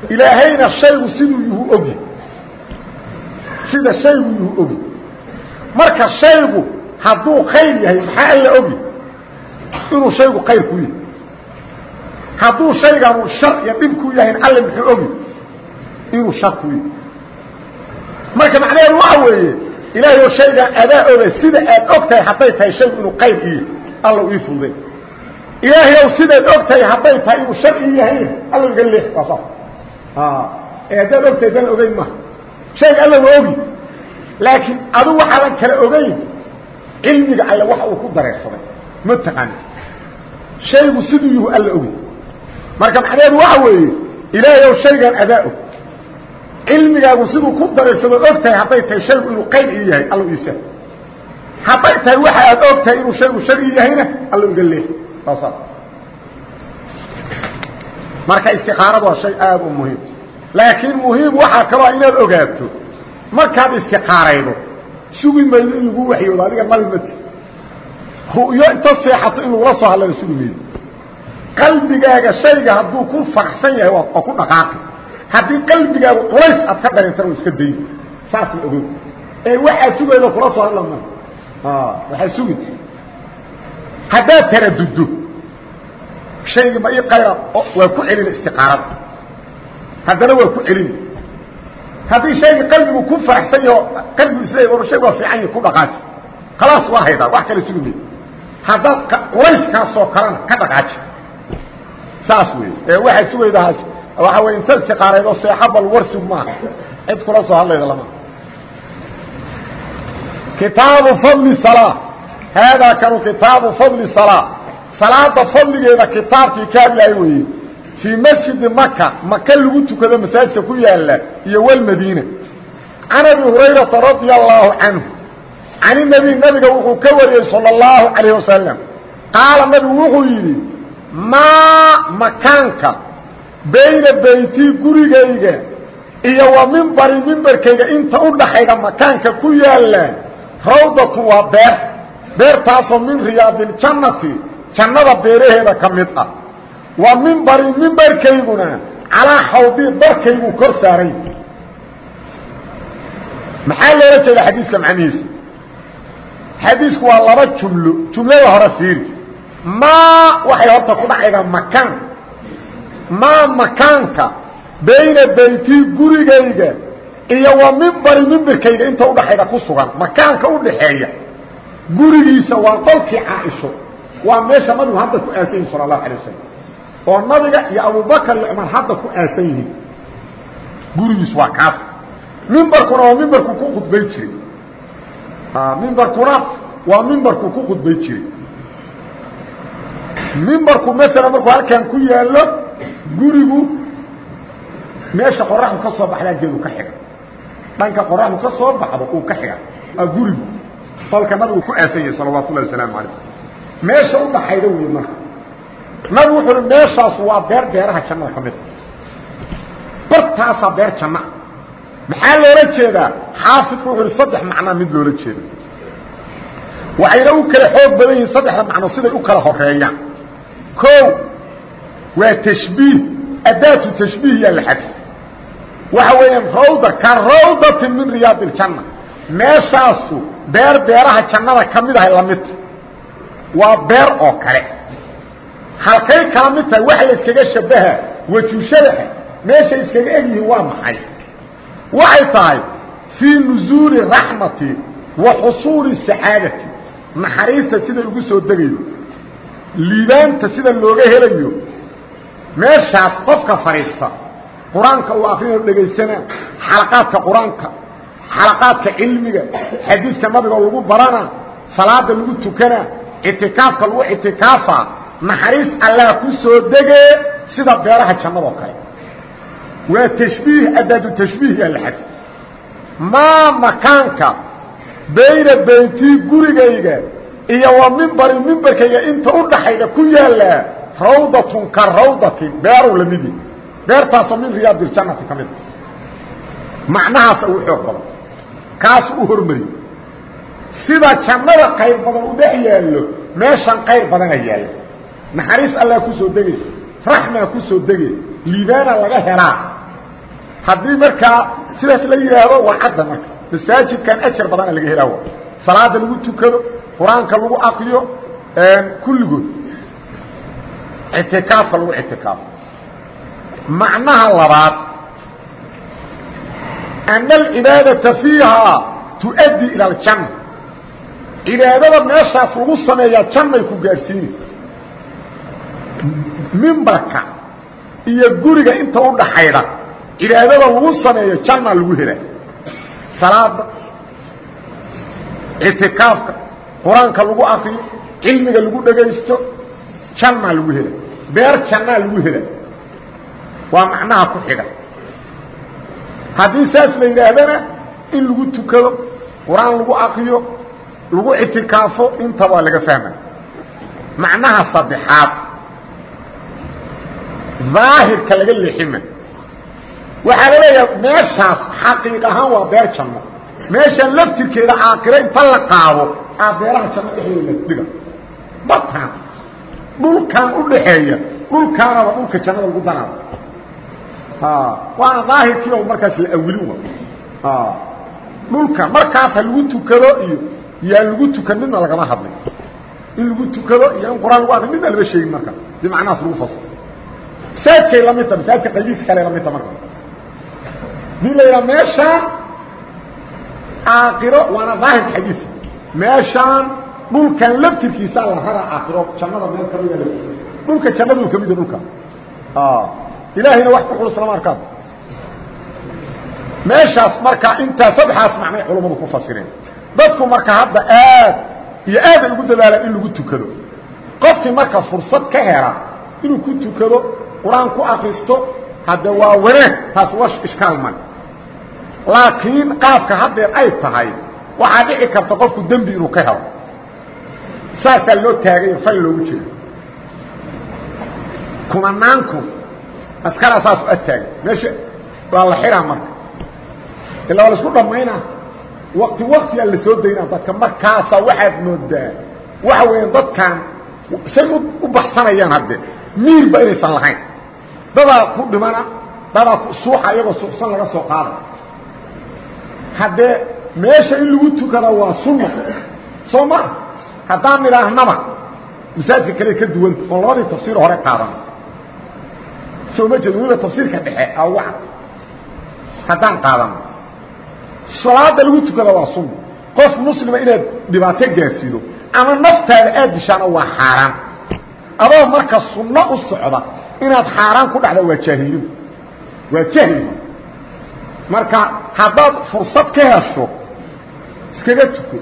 ilaahayna shaygu siduu yuhu ogyahay sida shaygu yuhu ogyahy marka shaygu hadduu khayr yahay maxaa alla ogyahy inuu shaygu khayr ku yahay. Hadduu shayganu shar iyo dhib ku yahayn alle muxuu ogi? Inuu shar ku yahay marka macnaheedu waxa weeye ilaahay oo shaygan adaa oga sida aad og tahay tahay shaygu inuu qayr iyo alla ii fuday ilaahay ow sidaad og tahay hadday tahay inuu shar ii yahayn alla iga leex waa saas ee dana ogeyn maha shayga alla waa ogi. Laakiin adu waxaadan kala ogeyn cilmiga alle waxa uu ku dareersaday ma taqaani. Shaygu siduu yuhu alla ogi. Marka macnaheedu waxa weeye ilaahay ow shaygan adaa og cilmigaagu siduu ku dareersadoo og tahay hadday tahay shaygu inuu qayr ii yahay allow iisa hadday tahay waxa aad og tahay inuu shaygu shar ii yahayna allow iga leex waa saas. Marka istiqaaradu waa shay aada u muhiim. Laakiin muhiim waxaa kaloo inaad ogaato markaad istiqaaraydo sugi maydo in lagu waxyoodo adiga nabi mati ru'yo inta seexato in lagula soo hadlana sugi maydo qalbigaaga shayga hadduu ku farxsan yahay waa ku dhaqaaqi haddii qalbigaagu culays aad ka dareentana waa iska dayn saasna ogow. Ee waxaad sugayda kula soo hadla ma. Waxaad sugi. Haddaad taraduddo shaygii ma ii qayra waa ku celina istiqaarada haddana waa ku celina haddii shaygii qalbigu ku faraxsan yaho qalbigu isleeya war shayg waa fiican yahi ku dhaqaaji khalaas waa haydaa wax kale sugi may haddaad culayskaasoo kalena ka dhaqaaji saas wey ee waxaad sugaydahaas waxa wey inta istiqaareedo seexa bal warsi maaha cid kula soo hadlayda lama. Kitaabu fadli salaa haadaa kanu kitaabu fadli salaa salaada fadligeeda kitaabkii ka hadlaay weeye fii masjidi maka maka lagu tukado masaajidka ku yaalla iyo walmadiina can abi hurayrata radia allaahu canhu. Can inabi nabiga wuxuu ka wariyey sala allahu calayh wasalam qaala nabigu wuxuu yidhi maa makaanka bayna beytii gurigayga iyo wa mimbari mimbarkayga inta u dhaxayda makaanka ku yaalla rawdatu waa beer. Beertaasoo min riyaadiljannati jannada beeraheeda ka mid ah. Wa mimbari mimbarkayguna calaa xawdii darkayguu kor saaray. Maxaa loola jeeda xadiiska macnihiisa? Xadiisku waa laba jumlo. Jumlada hore fiiri. Maa waxay horta ku dhacaydaa makaan maa makaanka bayna beytii gurigayga iyo wa mimbari mimbarkayga inta udhaxayda ku sugan. Makaanka udhaxeeya gurigiisa waa qolkii caaisho. Waa meesha nabigu hadda ku aasan yihiin sala allahu alay wasalam oo nabiga iyo abubakar iyo cumar hadda ku aasan yihiin gurigiis waa kaas. Mimbarkuna waa mimbarku ku khudbay jiray. Mimbarkuna waa mimbarku ku khudbay jiray. Mimbarku maala markuu halkan ku yaallo gurigu meesha qoraxdu ka soo baxdaa geedu ka xiga. Dhanka qoraxdu ka soo baxdo uu ka xiga. Waa gurigu qolka nabigu ku aasan yahay salawaatu ullahi wasalaamu calayh. Meesha u dhaxayda wey marka. Nabigu wuxuu uhi meeshaas waa beer beeraha jannada ka mida bartaasaa beer janna maxaa loola jeedaa? Xaafidku wuxuu uhi saddex macnaa mid loola jeeda waxayna u kala xoog badan yihiin saddexda macno siday u kala horeeyaan o waa tashbiih adaatu tashbiih yaa la xadfi waxa weeyaan rawda ka rawdatin min riyaad iljanna meeshaasu beer beeraha jannada ka mid ahay lamidta waa beer oo kale. Halkay kala mid tahay waxa la iskaga shabaha wajushadaha meeshay iskaga eg yihiin waa maxay? Waxay tahay fii nuzuuli raxmati wa xusuuli sacaadati. Naxariista siday ugu soo degaydo liibaanta sida looga helayo meeshaas qofka fadhiista qur'aanka uu akrinayo dhegaysanaa xalaqaadka qur'aanka xalaqaadka cilmiga xadiidka nabiga lagu barana salaada lagu tukanaa ictikaafka lagu ictikaafa naxariis allah ku soo degee sida beeraha jannadoo kale. Waa tashbiih adaadu tashbiih yaa la xadi maa makaanka bayna beytii gurigayga iyo wa mimbari mimbarkayga inta u dhaxayda ku yaallaa rawdatun ka rawdatin beerow lamidi beertaasoo min riyaad iljannati ka mid. Macnahaasa uu xoog badan. Kaas u hormari. Sida jannada qayr badan u dhex yaallo meeshan qayr badana yaalla naxariis allaa ku soo degay raxmaa ku soo degay liibaana laga helaa. Haddii markaa sidaas la yidhaahdo waa cadda marka. Masaajidkan ajar badana laga helaa. Salaada lagu tukado qur'aanka lagu akriyo kulligood ictikaafka lagu ictikaafo macnaha labaad ana alcibaadata fiihaa tuؤaddi ilى اljanna cibaadada meeshaas lagu sameeyaa jannay ku gaadhsiini mimbarka iyo guriga inta u dhaxayda cibaadada lagu sameeyo janna lagu hela salaada ictikaafka qur-aanka lagu akriyo cilmiga lagu dhegaysto jannaa lagu hela beer jannaa lagu hela waa macnaha ku xiga. Haddii saas la yidhaahdana in lagu tukado qur'aan lagu akriyo lagu ictikaafo intaba laga fahmaya macnaha saddexaad. Daahirka laga leexima. Waxaa la leeyaha meeshaas xaqiiq ahaan waa beer janno meeshaan laftirkeeda aakiro inta la qaado aa beeraha janno dhexdooda la dhiga. Bartaan dhulkan u dhaxeeya. Dhulkaanaba dhulka jannada lagu daraaba waana daahirkii oo markaas la awilin wa dhulka markaas ha lagu tukado iyo yaa lagu tukan midna lagama hadlin. In lagu tukado iyo in qur'aan lagu akri midna lama sheegin marka. Bimacnahaas lagu fasiro masaajidkay la midta masaajidka qaybihiisa kale la midta marka. Hadii la yidhaha meeshaan aakiro waana daahirka xadiiska meeshaan dhulkan laftirkiisa la raraa aakiro jannada meel kamida dhulka jannadu kamida dhulka. Ilaahayna wax ku xulus lama arkaan meeshaas marka intaa saddexaas macnay culammadu ku fasireen. Dadku marka hadda aad iyo aad ay ugu dadaalaan in lagu tukado. Qofkii marka fursad ka hela inuu ku tukado qur'aan ku akristo hadde waa wanaag taas wa ishkaal male laakiin qaabka haddeer ay tahay waxaa dhici karta qofku dembi inuu ka helo saasaa loo taagayo fal loogu jeedo. Kumanaanku askaraa saas u adtaagan meesha waa la xiraa marka. Ilaa waa la isku dhammaynaa waqti waqtiyaa la soo daynaa dadka markaasaa waxaad moodaa. Waxa weeyaan dadkan say u baxsanayaan hadde. Miirba inaysan lahayn. Dadaa ku dhimana dadaa suuxa iyagoo suuxsan laga soo qaada. Haddee meesha in lagu tukada waa sunna. Soo ma haddaan nidhaahnaba masaajidka kale ka duwanta oon labadii tafsiir hore qaadan. Soo ma jeedo weliba tafsiirka dhexe awaca haddaan qaadano salaada lagu tukada waa sunna. Qof muslima inaad dhibaato gaarsiido ama naftaada aad dishaana waa xaaraan. Adoo marka sunno u socda inaad xaaraan ku dhacda waa jaahiliin. Waa jahli marka haddaad fursad ka hesho iskaga tuko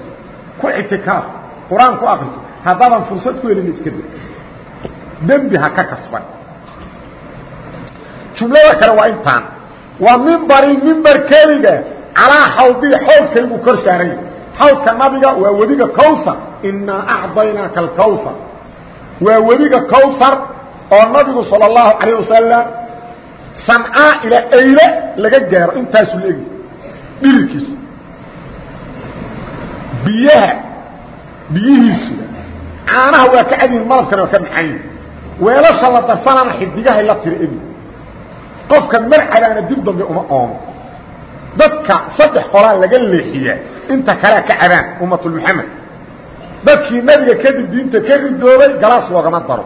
ku ictikaaf qur-aan ku akriso haddaadan fursad ku helin iska da dembi ha ka kasban jumlada kale waa intaan waa mimbari mimbarkayga calaa xawdii xawdkaygu kor saaray xawdka nabiga waa webiga cowsar inaa acdaynaaka alcowsar waa webiga cowsar oo nabigu salى اllahu calayه wasalam sancaa ilaa ayle laga gaaro intaasu la egi dhirirkiisu biyaha biyihiisu caanaha waa ka cadyihin malabkana waa ka maxayin weelasha la darsanana xidigahay la tiri egi qofka marcadaana dib dambe uma oomo dadka saddex qolaa laga leexiyaa inta kalea ka cabaan ummatulmuxamed dadkii nabiga kadib diinta ka ridoobay galaas loogama daro.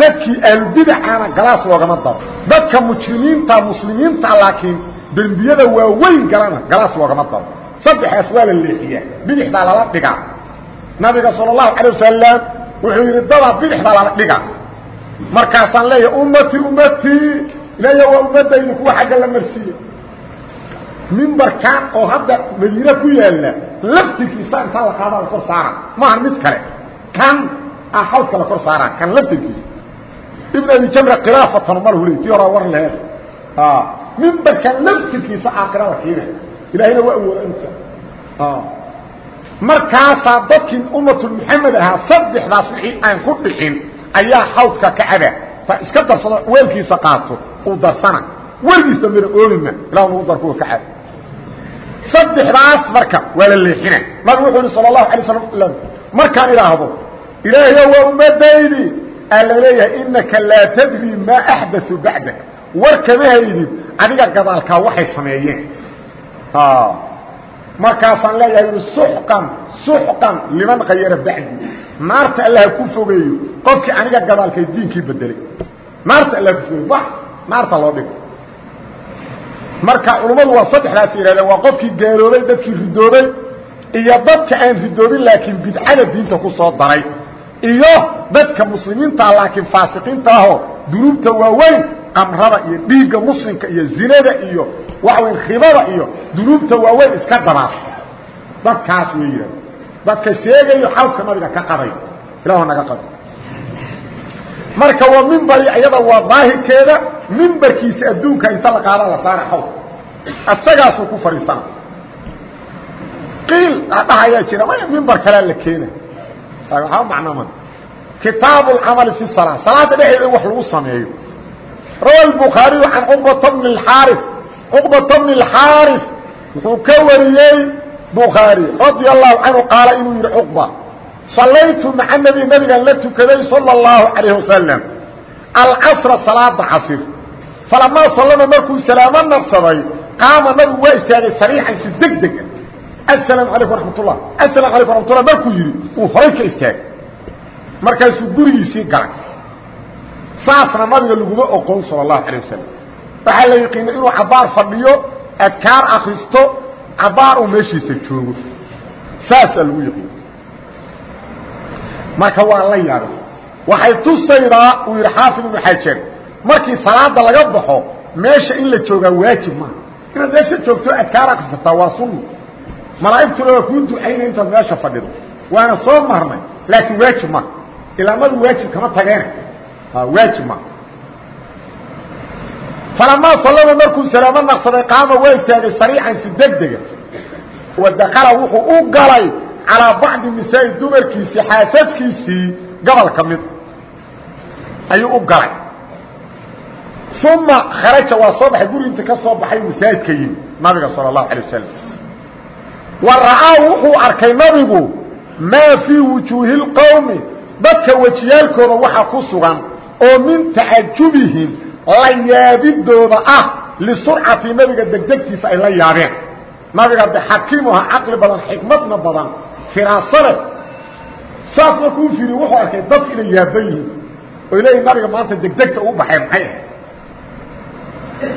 Dadkii aalubidacana galaas loogama daro. Dadka mujrimiinta muslimiinta laakiin dembiyada waaweyn galana galaas loogama daro saddexaas waa la leexiyaa bidixdaa lala dhigaa. Nabiga sal اlahu alay wasalam wuxuu yidhi dadaa bidixdaa lala dhigaa. Markaasaan leeyahay ummatii ummatii ilaya waa ummadaydu kuwa xagga la marsiiye mimbarkan oo hadda madiine ku yaalla laftirkiisa intaa la qaada la kor saara maaha mid kale. Kan ah xawdka la kor saara kan laftirkiisa ibn abi jamra khilaafatan mar huli tii horaa war lehed mimbarkan laftirkiisa aakhira la kiina ilaahayna waa awooda inta markaasaa dadkii ummatul muxamed ahaa saddexdaas wixii aan ku dhixin ayaa xawdka ka caba. Ta iska darsado weelkiisa qaato uu darsana. Weligiis dambena oolima ilah nagu dar kuwa ka caba. Saddexdaas marka waa la leexina. Nabigu wuxuu yihi sal اlahu alay slam markaan idhaahdo ilaahayo waa ummadaydi ala leeyahay inaka laa tadri maa axdau bacdak war kama haydid adiga gadaalkaa waxay sameeyeen markaasaan leeyahay suxqan suxqan liman kayara bacdi. Naarta allaha ku fogeeyo qofkii aniga gadaalkay diinkii bedelay naarta allaha ku fogeeyo bax naarta loo dhigo marka culummadu waa saddexdaas yidhahdeen waa qofkii gaaloobay dadkii ridoobay iyo dadka aan ridoobin laakiin bidcada diinta ku soo daray iyo dadka muslimiintaa laakiin faasiqiinta ahoo dunuubta waaweyn qamrada iyo dhiigga muslimka iyo zinada iyo waxaweyn khibada iyo dunuubta waaweyn iska dabaa dadkaas way yidhahdeen dadka sheegayo xawdka nabiga ka qaday ilaah naga qado marka waa mimbari iyada waa daahirkeeda mimbarkiisa adduunka inta la qaada la saara xawd asagaasuu ku fadhiisana qiil dhahayaa jira maya mimbar kalea la keena waxaa macnama kitaabu اlcamali fi salaa salaada dhexeeda in wax lagu sameeyo rawa الbukhaariyu can cuqbata bni اxaari cuqbata bni alxaaris wuxuu ka wariyey bukhaari radia allahu canhu qaala inuu yidhi cuqba sallaytu maca nebi nabigaan la tukaday sala allahu calayh wasalam alcasra salaada casir. Falamaa sallama markuu salaamo nabsaday qaama nabigu waa istaagay sariixan si deg dega ah. asalaamu calaykum raxmatullah asalamu calaykum raxmatullah markuu yidhi uu horay ka istaagay. Markaasuu gurigiisii galay. Saasna nabiga laguma oqon sala allahu calayh wasalam waxaa la yaqiina inuu cabaar fadhiyo adkaar akristo cabaar uu meeshiisa joogo. Saasaa lagu yaqiina marka waa la yaabay waxay tusaydaa uu yidhi xaafid ibnu xajar markii salaada laga baxo meesha in la joogaa waajib maaha inaad meesha joogto adkaar akrisataa waa sunna. Malaa'igtuna waa kuu ducaynay intaad meesha fadhido. Waana soo marnay laakiin waajib maaha ilaa madu waajib kama tageene waajib maaha falamaa sallama markuu salaamo naqsaday qaama waa istaagay sariican si degdega wa dakala wuxuu u galay calaa bacdi nisaa'i dumarkiisii xaasaskiisii gobol ka mid ayuu u galay uma kharaja waa soo baxay guriginta ka soo baxay masaajidka yimi nabiga sala allahu alay wasalam wa ra'aa wuxuu arkay nabigu maa fii wujuuhi lqowmi dadka wejiyaalkooda waxa ku sugan oo min tacajubihim layaabidooda ah lisurcati nabiga degdegtiisa ay la yaabeen nabiga de xakiimuha caqli badan xikmadna badan firaasale saas markuu firi wuxuu arkay dadka inay yaaban yihiin. Oy leeyihi nabiga maanta degdegta uu baxay maxay ahay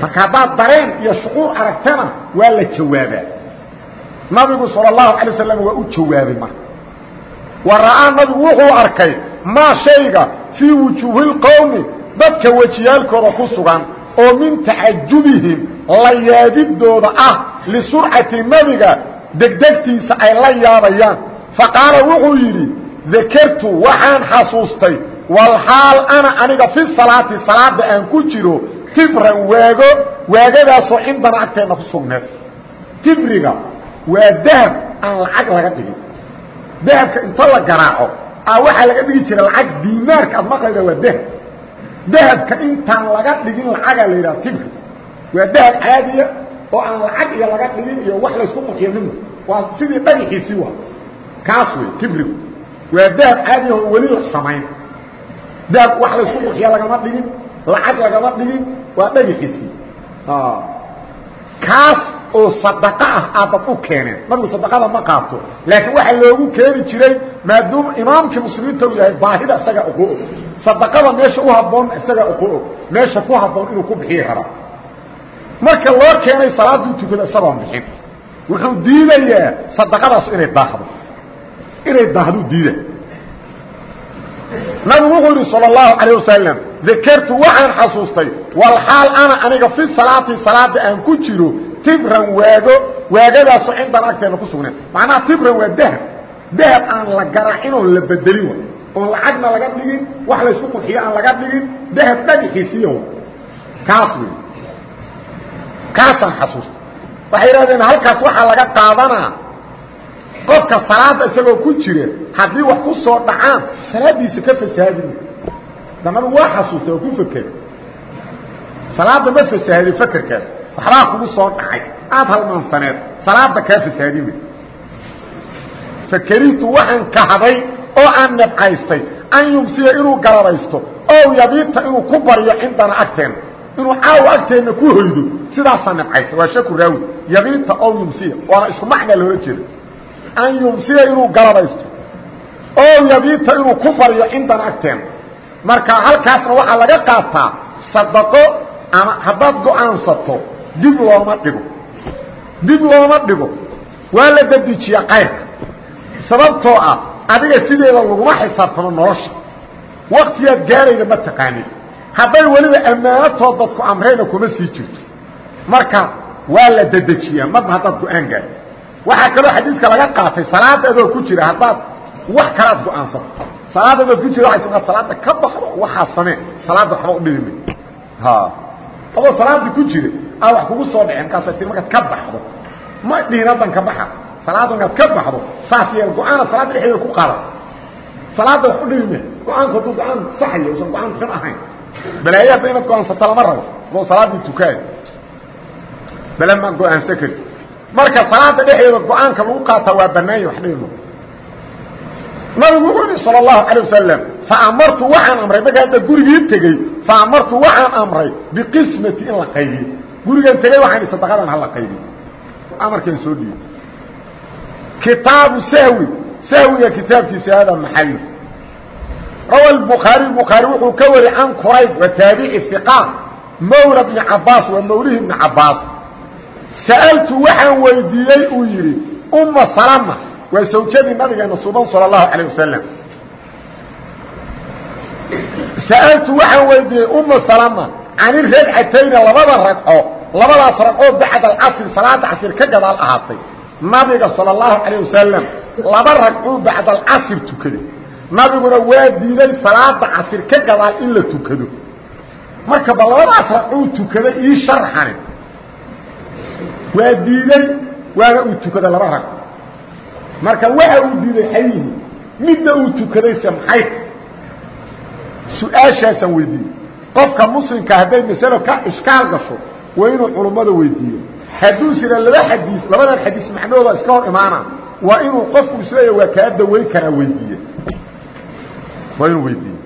marka haddaad dareen iyo shucuur aragtana waa la jawaabaa. Nabigu sal اlahu alay waslam waa u jawaabay marka. Wa ra'aa nabigu wuxuu arkay maa shayga fii wujuuhi اqowmi dadka wejiyaalkooda ku sugan oo min tacajubihim la yaabidooda ah lisurcati nebiga degdegtiisa ay la yaabayaan. Faqaala wuxuu yidhi dakartu waxaan xasuustay walxaal ana aniga fi salaati salaada aan ku jiro tibran waago waagadaasoo cindana agteenna ku sugneed tibriga waa dahab aan lacag laga dhigin. Dahabka inta la garaaco a waxaa laga dhigi jira lacag diinaarka aad maqlayda waa dahab dahabka intaan laga dhigin lacagaa la yidhaha tibri waa dahab caadiya oo aan lacag iyo laga dhigin iyo wax laysku qaqiyo midna waa sidii dhagaxiisii waa. Kaas wey tibrigu waa dahab caadiya oo weli la samayn. Dahab wax laysku qaqiya lagama dhigin lacag lagama dhigin waa dhagaxiisii kaas oo sadaqo ah aadad u keeneen nabigu sadaqada ma qaato laakiin waxaa loogu keeni jiray maadaama imaamkii muslimiinta uu yahay baahida isaga ugu og sadaqada meesha u habboon isaga ugu og meesha ku habboon inuu ku bixiyi rabaa marka loo keenay salaaduu tukado isagoon bixin wuxuu diidayaa sadaqadaas inay daahdo inay daahduu diida nabigu wuxuu yidhi salى الlahu عalيه wasalam dakertu waxaan xasuustay walxaal ana aniga fi salaati salaada aan ku jiro tibran waago waagadaasoo cindan agteena ku sugneen. Macnaha tibran waa dahab. Dahab aan la garaacin oon la bedelin way oon lacagna laga dhigin wax laysku qurxiyo aan laga dhigin dahab dhagxiisiyo kaas wey kaasaan xasuustay waxay yidhahdeen halkaas waxaa laga qaadanaa qofka salaada isagoo ku jira haddii wax ku soo dhacaan salaadiisa ka fasahaadin damadu waa xasuustay oo ku fekeray salaada ma fasahaadin fekerkaas waxbaa kugu soo dhacay aad halmaansaneed salaada kaa fasahaadin fakeritu waxaan kahday oo aan nebcaystay an yumsiya inuu galabaysto ow yabiita inuu ku baryo cindana agteena inuu caawa agteenna ku hoydo sidaasaa nebcaystay waa shaku raawi. Yabiita ow yumsiya waana isku macnaa loola jeeda an yumsiya inuu galabaysto oo yabiita inuu ku baryo cindana agteena marka halkaasna waxaa laga qaataa sadaqo ama haddaad go'aansato dib looma dhigo. Dib looma dhigo. Waa la dedejiyaa qayrka sababtoo ah adiga sideeda laguma xisaabtamo nolosha. Waktigaad gaarayda ma taqaanin hadday weliba ammaanatoo dadku amrayna kuma sii jirto. Marka waa la dedejiyaa marba haddaad go'aan gaari waxaa kaloo xadiiska laga qaatay salaada adoo ku jira haddaad wax kalaad go'aansato salaada ku jira waay salaada ka baxdo waxaa samee salaada waxba u dhibi may adoo salaadii ku jira aa wax kugu soo dhaceen markaasa tii markaad ka baxdo ma dhihin haddan ka baxa salaada markaad ka baxdo saas yeel go-aana salaada dhexdeeda ku qaada salaada wax u dhibi may go-aanku hadduu go-aan saxayo usan go-aan xun ahayn balaaye hadda inaad go-aansato lama rabo adoo salaadii tukaayo bale ma go-aansa karti marka salaada dhexdeeda go-aanka lagu qaataa waa banaanya wax dhimo nabigu wuxuu yihi salى الlahu عalيه wasalam faamartu waxaan amray marka hadda gurigii tegey faamartu waxaan amray biqismati in la qaybiyo gurigan tegey waxaan sadaqadan hala qaybiy amarkan soo dhiibi kitaabu sahwi. Sahwiga kitaabkiisa hada maxalu rawa bukhaari bukhaari wuxuu ka wari can qurayb wa taabici iqa mawla bni cabaas waa mawlihi bni cabaas sa'altu waxaan weydiiyey uu yidhi umma salama waa sawjadii nabigeena suban sala allahu calayh wasalam sa'altu waxaan weydiiyey umma salama cani ragcatayni labada ragco labadaas ragcoo bacda alcasri salaada casir ka gadaal ahaatay. Nabiga sala allahu calayh wasalam laba ragcuu bacda alcasr tukaday nabiguna waa diiday salaada casir ka gadaal in la tukado. Marka ba labadaas ragcuu tukaday ii sharxani waa diiday waana uu tukaday laba rag. Marka waxa uu diiday xayihi midda uu tukadayse maxay su'aashaasaan weydiiyey qofka muslimka hadday masalo ka ishkaal gasho waa inuu culummada weydiiyo. Hadduu sira laba xadiis labadan xadiis macnahooda iska hor imaana waa inuu qofku isleeya waa kaa dawayn karaa weydiiye. Waa inuu weydiiye.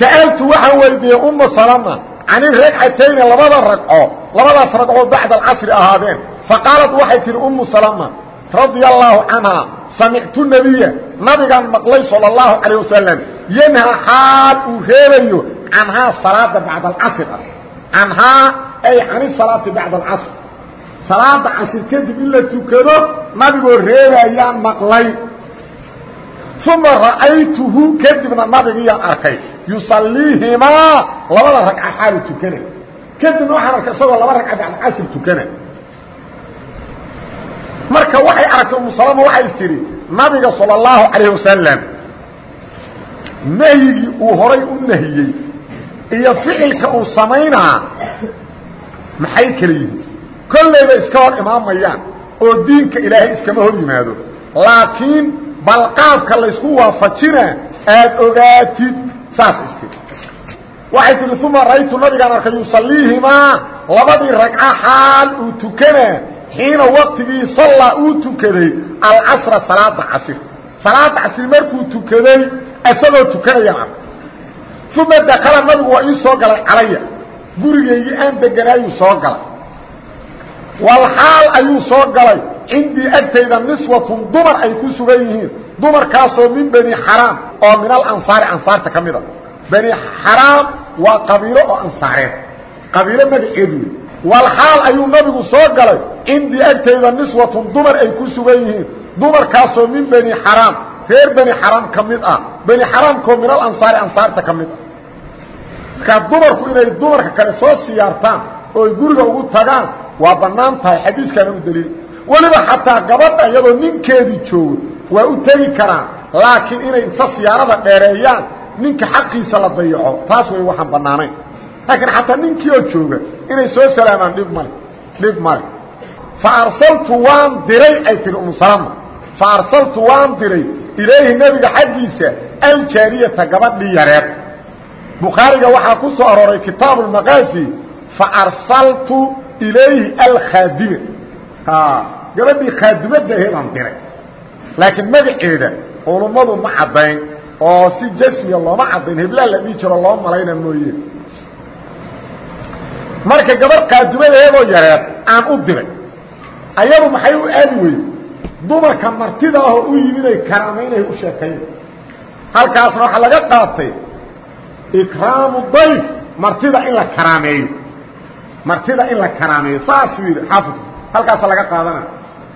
Sa'altu waxaan weydiiyey uma salama can iragcatayni labada ragco labadaas ragcoo bacda alcasri ahaadeen. Faqaalat waxay tihi umu salama radia allaahu canhaa samictu nebiya nabigaan maqlay sala allahu calayh wasalam yanhaa xaal uu reebayo canhaa salaada bacda alcasr ah canhaa ay can isalaati bacda alcasr salaada casir kadib in la tukado nabigoo reebayaan maqlay. Uma ra'aytuhu kadibna nabigiyaan arkay. Yusalliihimaa labada ragca xaalu tukana kadibna waxaan arkay isagoo laba ragca bacda casr tukana marka waxay aragtay umu salama waxay tidhi nabiga salى اllahu calayh wasalam nahyigii uu horay u nahiyey iyo ficilka uu samaynaa maxay kala yihiin kollayba iska hor imaamayaan oo diinka ilaahay iskama hor yimaado. Laakiin bal qaabka laysku waafajinaa aad ogaatid saas isti waxay tihi uma ra'aytu nabigaan arkay yusalliihimaa labadii ragca xaal uu tukanaa xiina waqtigii sallaa uu tukaday alcasra salaada casir. Salaada casir markuu tukaday isagoo tukanayaan arkay uma dakala nabigu waa ii soo galay calaya. Gurigaygii aan deganaayuu soo galay. Walxaal ayuu soo galay. Cindii agtayda niswatun dumar ay ku sugan yihiin. Dumarkaasoo min bani xaraam oo min alansaari ansaarta ka mida. Bani xaraam waa qabiilo oo ansaareed. Qabiilo magaceedu wey walxaal ayuu nabigu soo galay. Cindii agtayda niswatun dumar ay ku sugan yihiin. Dumarkaasoo min bani xaraam reer bani xaraam ka mid ah. Bani xaraamkoo min alansaari ansaarta ka mid ah. Markaa dumarku inay dumarka kale soo siyaartaan oo ay guriga ugu tagaan waa bannaan tahay xadiiskaana u daliil. Weliba xataa gabadha iyadoo ninkeedii joogo waa u tegi karaan laakiin inay inta siyaarada dheereeyaan ninka xaqiisa la dayaco. Taas way waxaan bannaanayn. Laakiin xataa ninkii oo jooga inay soo salaamaan dhib male dhib male. Fa arsaltu waan diray ay tihi umusalama fa arsaltu waan diray ilayhi nebiga xaggiisa aljaariyata gabadhii yareed. Bukhaariga waxaa ku soo arooray kitaabu lmaqaasi fa arsaltu ilayhi alkhaadime gabadhii khaadimadda aheedaan diray. Laakiin magaceeda culummadu ma caddayn oo si jasmiya looma caddayn heblaa la dhihi jiro loo malayna mooye. Marka gabadh khaadimadeedoo yareed aan u diray. Ayadu maxay u aadi weyde dumarka martida ahoo u yimid ay karaamaynay u sheekayn. Halkaasna waxaa laga qaatay ikraamu dayf martida in la karaameeyo. Martida in la karaameeyo saasuu yidhi xaafidku halkaasa laga qaadana.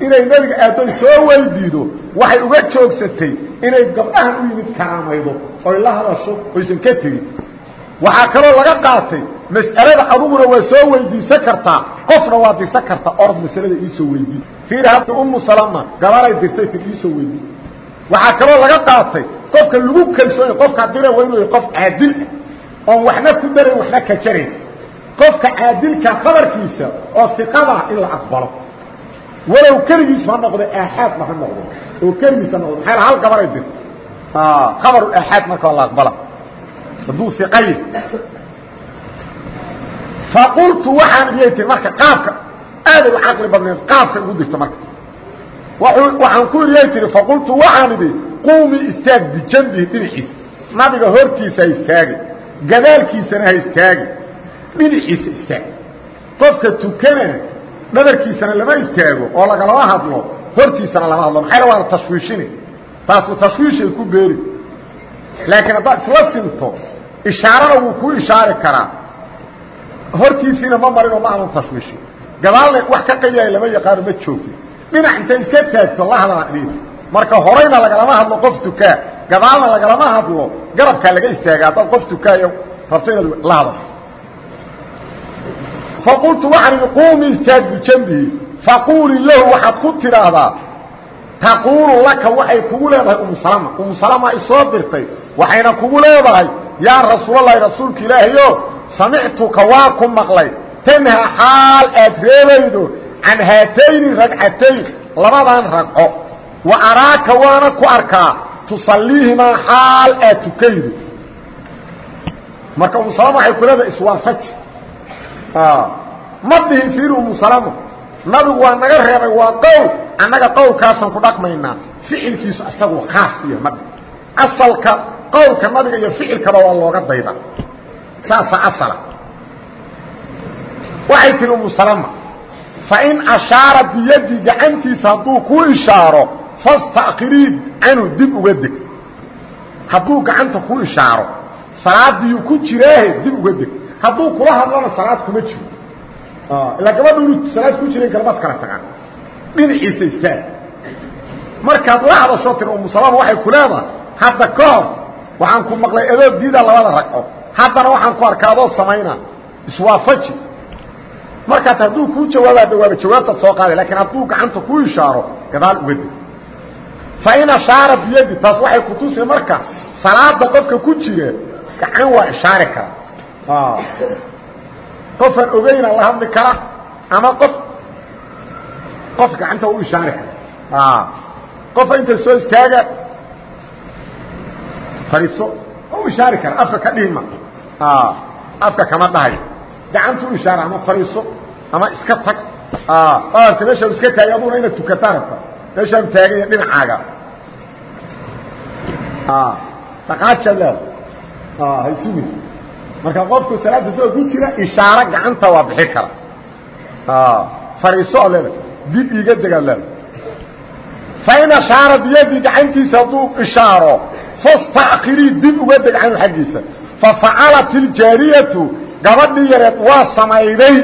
Inay nebiga aadoy soo weydiido waxay uga joogsatay inay gabdhahan u yimid karaamaydo oy la hadasho oysan ka tegin waxaa kaloo laga qaatay mas'alada aduguna waa soo weydiisan kartaa qofna waa dirsan kartaa orod masalada iisoo weydii fiir hadda umu salama gabalay dirtay tir iisoo weydii waxaa kaloo laga qaatay qofka lagu kalsoonya qofka dira waa inuu qof caadil ah oon waxna ku darayn waxna ka jarayn qofka caadilka khabarkiisa oo iqadah in la aqbalo. Walow keligiis ha noqdo aaxaadba ha noqdo. Oo keligiis ha noqdo. Maxaa hal gabaray dirta khabaru aaxaad marka waa la aqbala hadduu iqay faqultu waxaan iyay tii marka qaabka. Aaday u caqli badneed qaabka igu dirta marka. Waxaan ku iriyay tihi faqultu waxaan idhi quumii istaag bijambihi dhinaciisa nabiga hortiisa ha istaagi gadaalkiisana ha istaagi. Dhinaciisa istaag. Qofka tukana dhabarkiisana lama istaago oo lagalama hadlo hortiisana lama hadlo. Maxayna waa la tashwiishini taasku tashwiishay ku beeri. Laakiin haddaad isla sinto ishaarana wuu ku ishaari karaa. Hortiisiina ma marinoo ma adan tashwiishin gadaalna wax ka qayaya lama yaqaano ma joogti dhinac intay iska taagto la hadlaan dhiib marka horayna lagalama hadlo qof tukaa. Gadaalna lagalama hadlo garabkaa laga istaaga haddaad qof tukaayo rabto inaad la hadasho. Faqultu waxaan idhi quumi istaag bijambihi faquulii lahu waxaad ku tidhaahdaa taquulu laka waxay kugu leedahay umusalama umusalama isoo dirtay waxayna kugu leedahay yaa rasuulalahi rasuulka ilaahayo samictuka waa ku maqlay. Tanha xaal aad reebaydo can haatayni ragcatayn labadan ragco. Wa araaka waana ku arkaa tusalliihimaa xaal aad tukaydo marka umusalama waxay ku leedahay iswaafaji ma dhihin fiiri umusalama nabigu waa naga reebay waa qowl annaga qowlkaasaan ku dhaqmaynaa. Ficilkiisu isagu khaas iyo madhi asalka qowlka nabiga iyo ficilkaba waa looga dayda. Saasa asala. Waxay tihi umusalama fain ashaara biyadi gacantiisa hadduu ku ishaaro fastakirii canhu dib uga deg. Hadduu gacanta ku ishaaro salaadiiyu ku jiraahe dib uga deg. Hadduu kula hadlana salaad kuma jiro. Ilaa gabadha inu salaad ku jiran galmaad kala tagaan. Dhinaciisa istaag. Markaad la hadashoo tiri umusalama waxay ku leedahay hadda ka hor waxaan ku maqlay adoo diida labada ragco. Haddana waxaan ku arkaa adoo samayna iswaafaji. Markaas hadduu kuu jawaabaa dhawaaba jawaabtaad soo qaaday lakiin hadduu gacanta ku ishaaro gadaal uga deg fain ashaara biyadi taas waxay kutusi marka salaada qofka ku jira gacan waa ishaari kara. Qofaan ogeyna la hadli kara ama qof qof gacanta u ishaari kara. Qofa inta soo istaaga fadhiiso u ishaari kara afka ka dhihima afka kama dhahayo gacanta u ishaara ama fadhiiso ama iska tag. Aarta meeshaan iska taagay aduguna inaad tukataan rabta. Meeshaan taaganya dhinacaaga. Dhaqaajaad leeda haysumi marka qofku salaada isagoo ku jira ishaaro gacanta waa bixi kara. Fariiso oo leeda dib iiga degaad leeda fain ashaara biyadii gacantiisa hadduu ishaaro fastakirii dib uga deg canhu xaggiisa fafacalat iljaariyatu gabadhii yareed waa samayday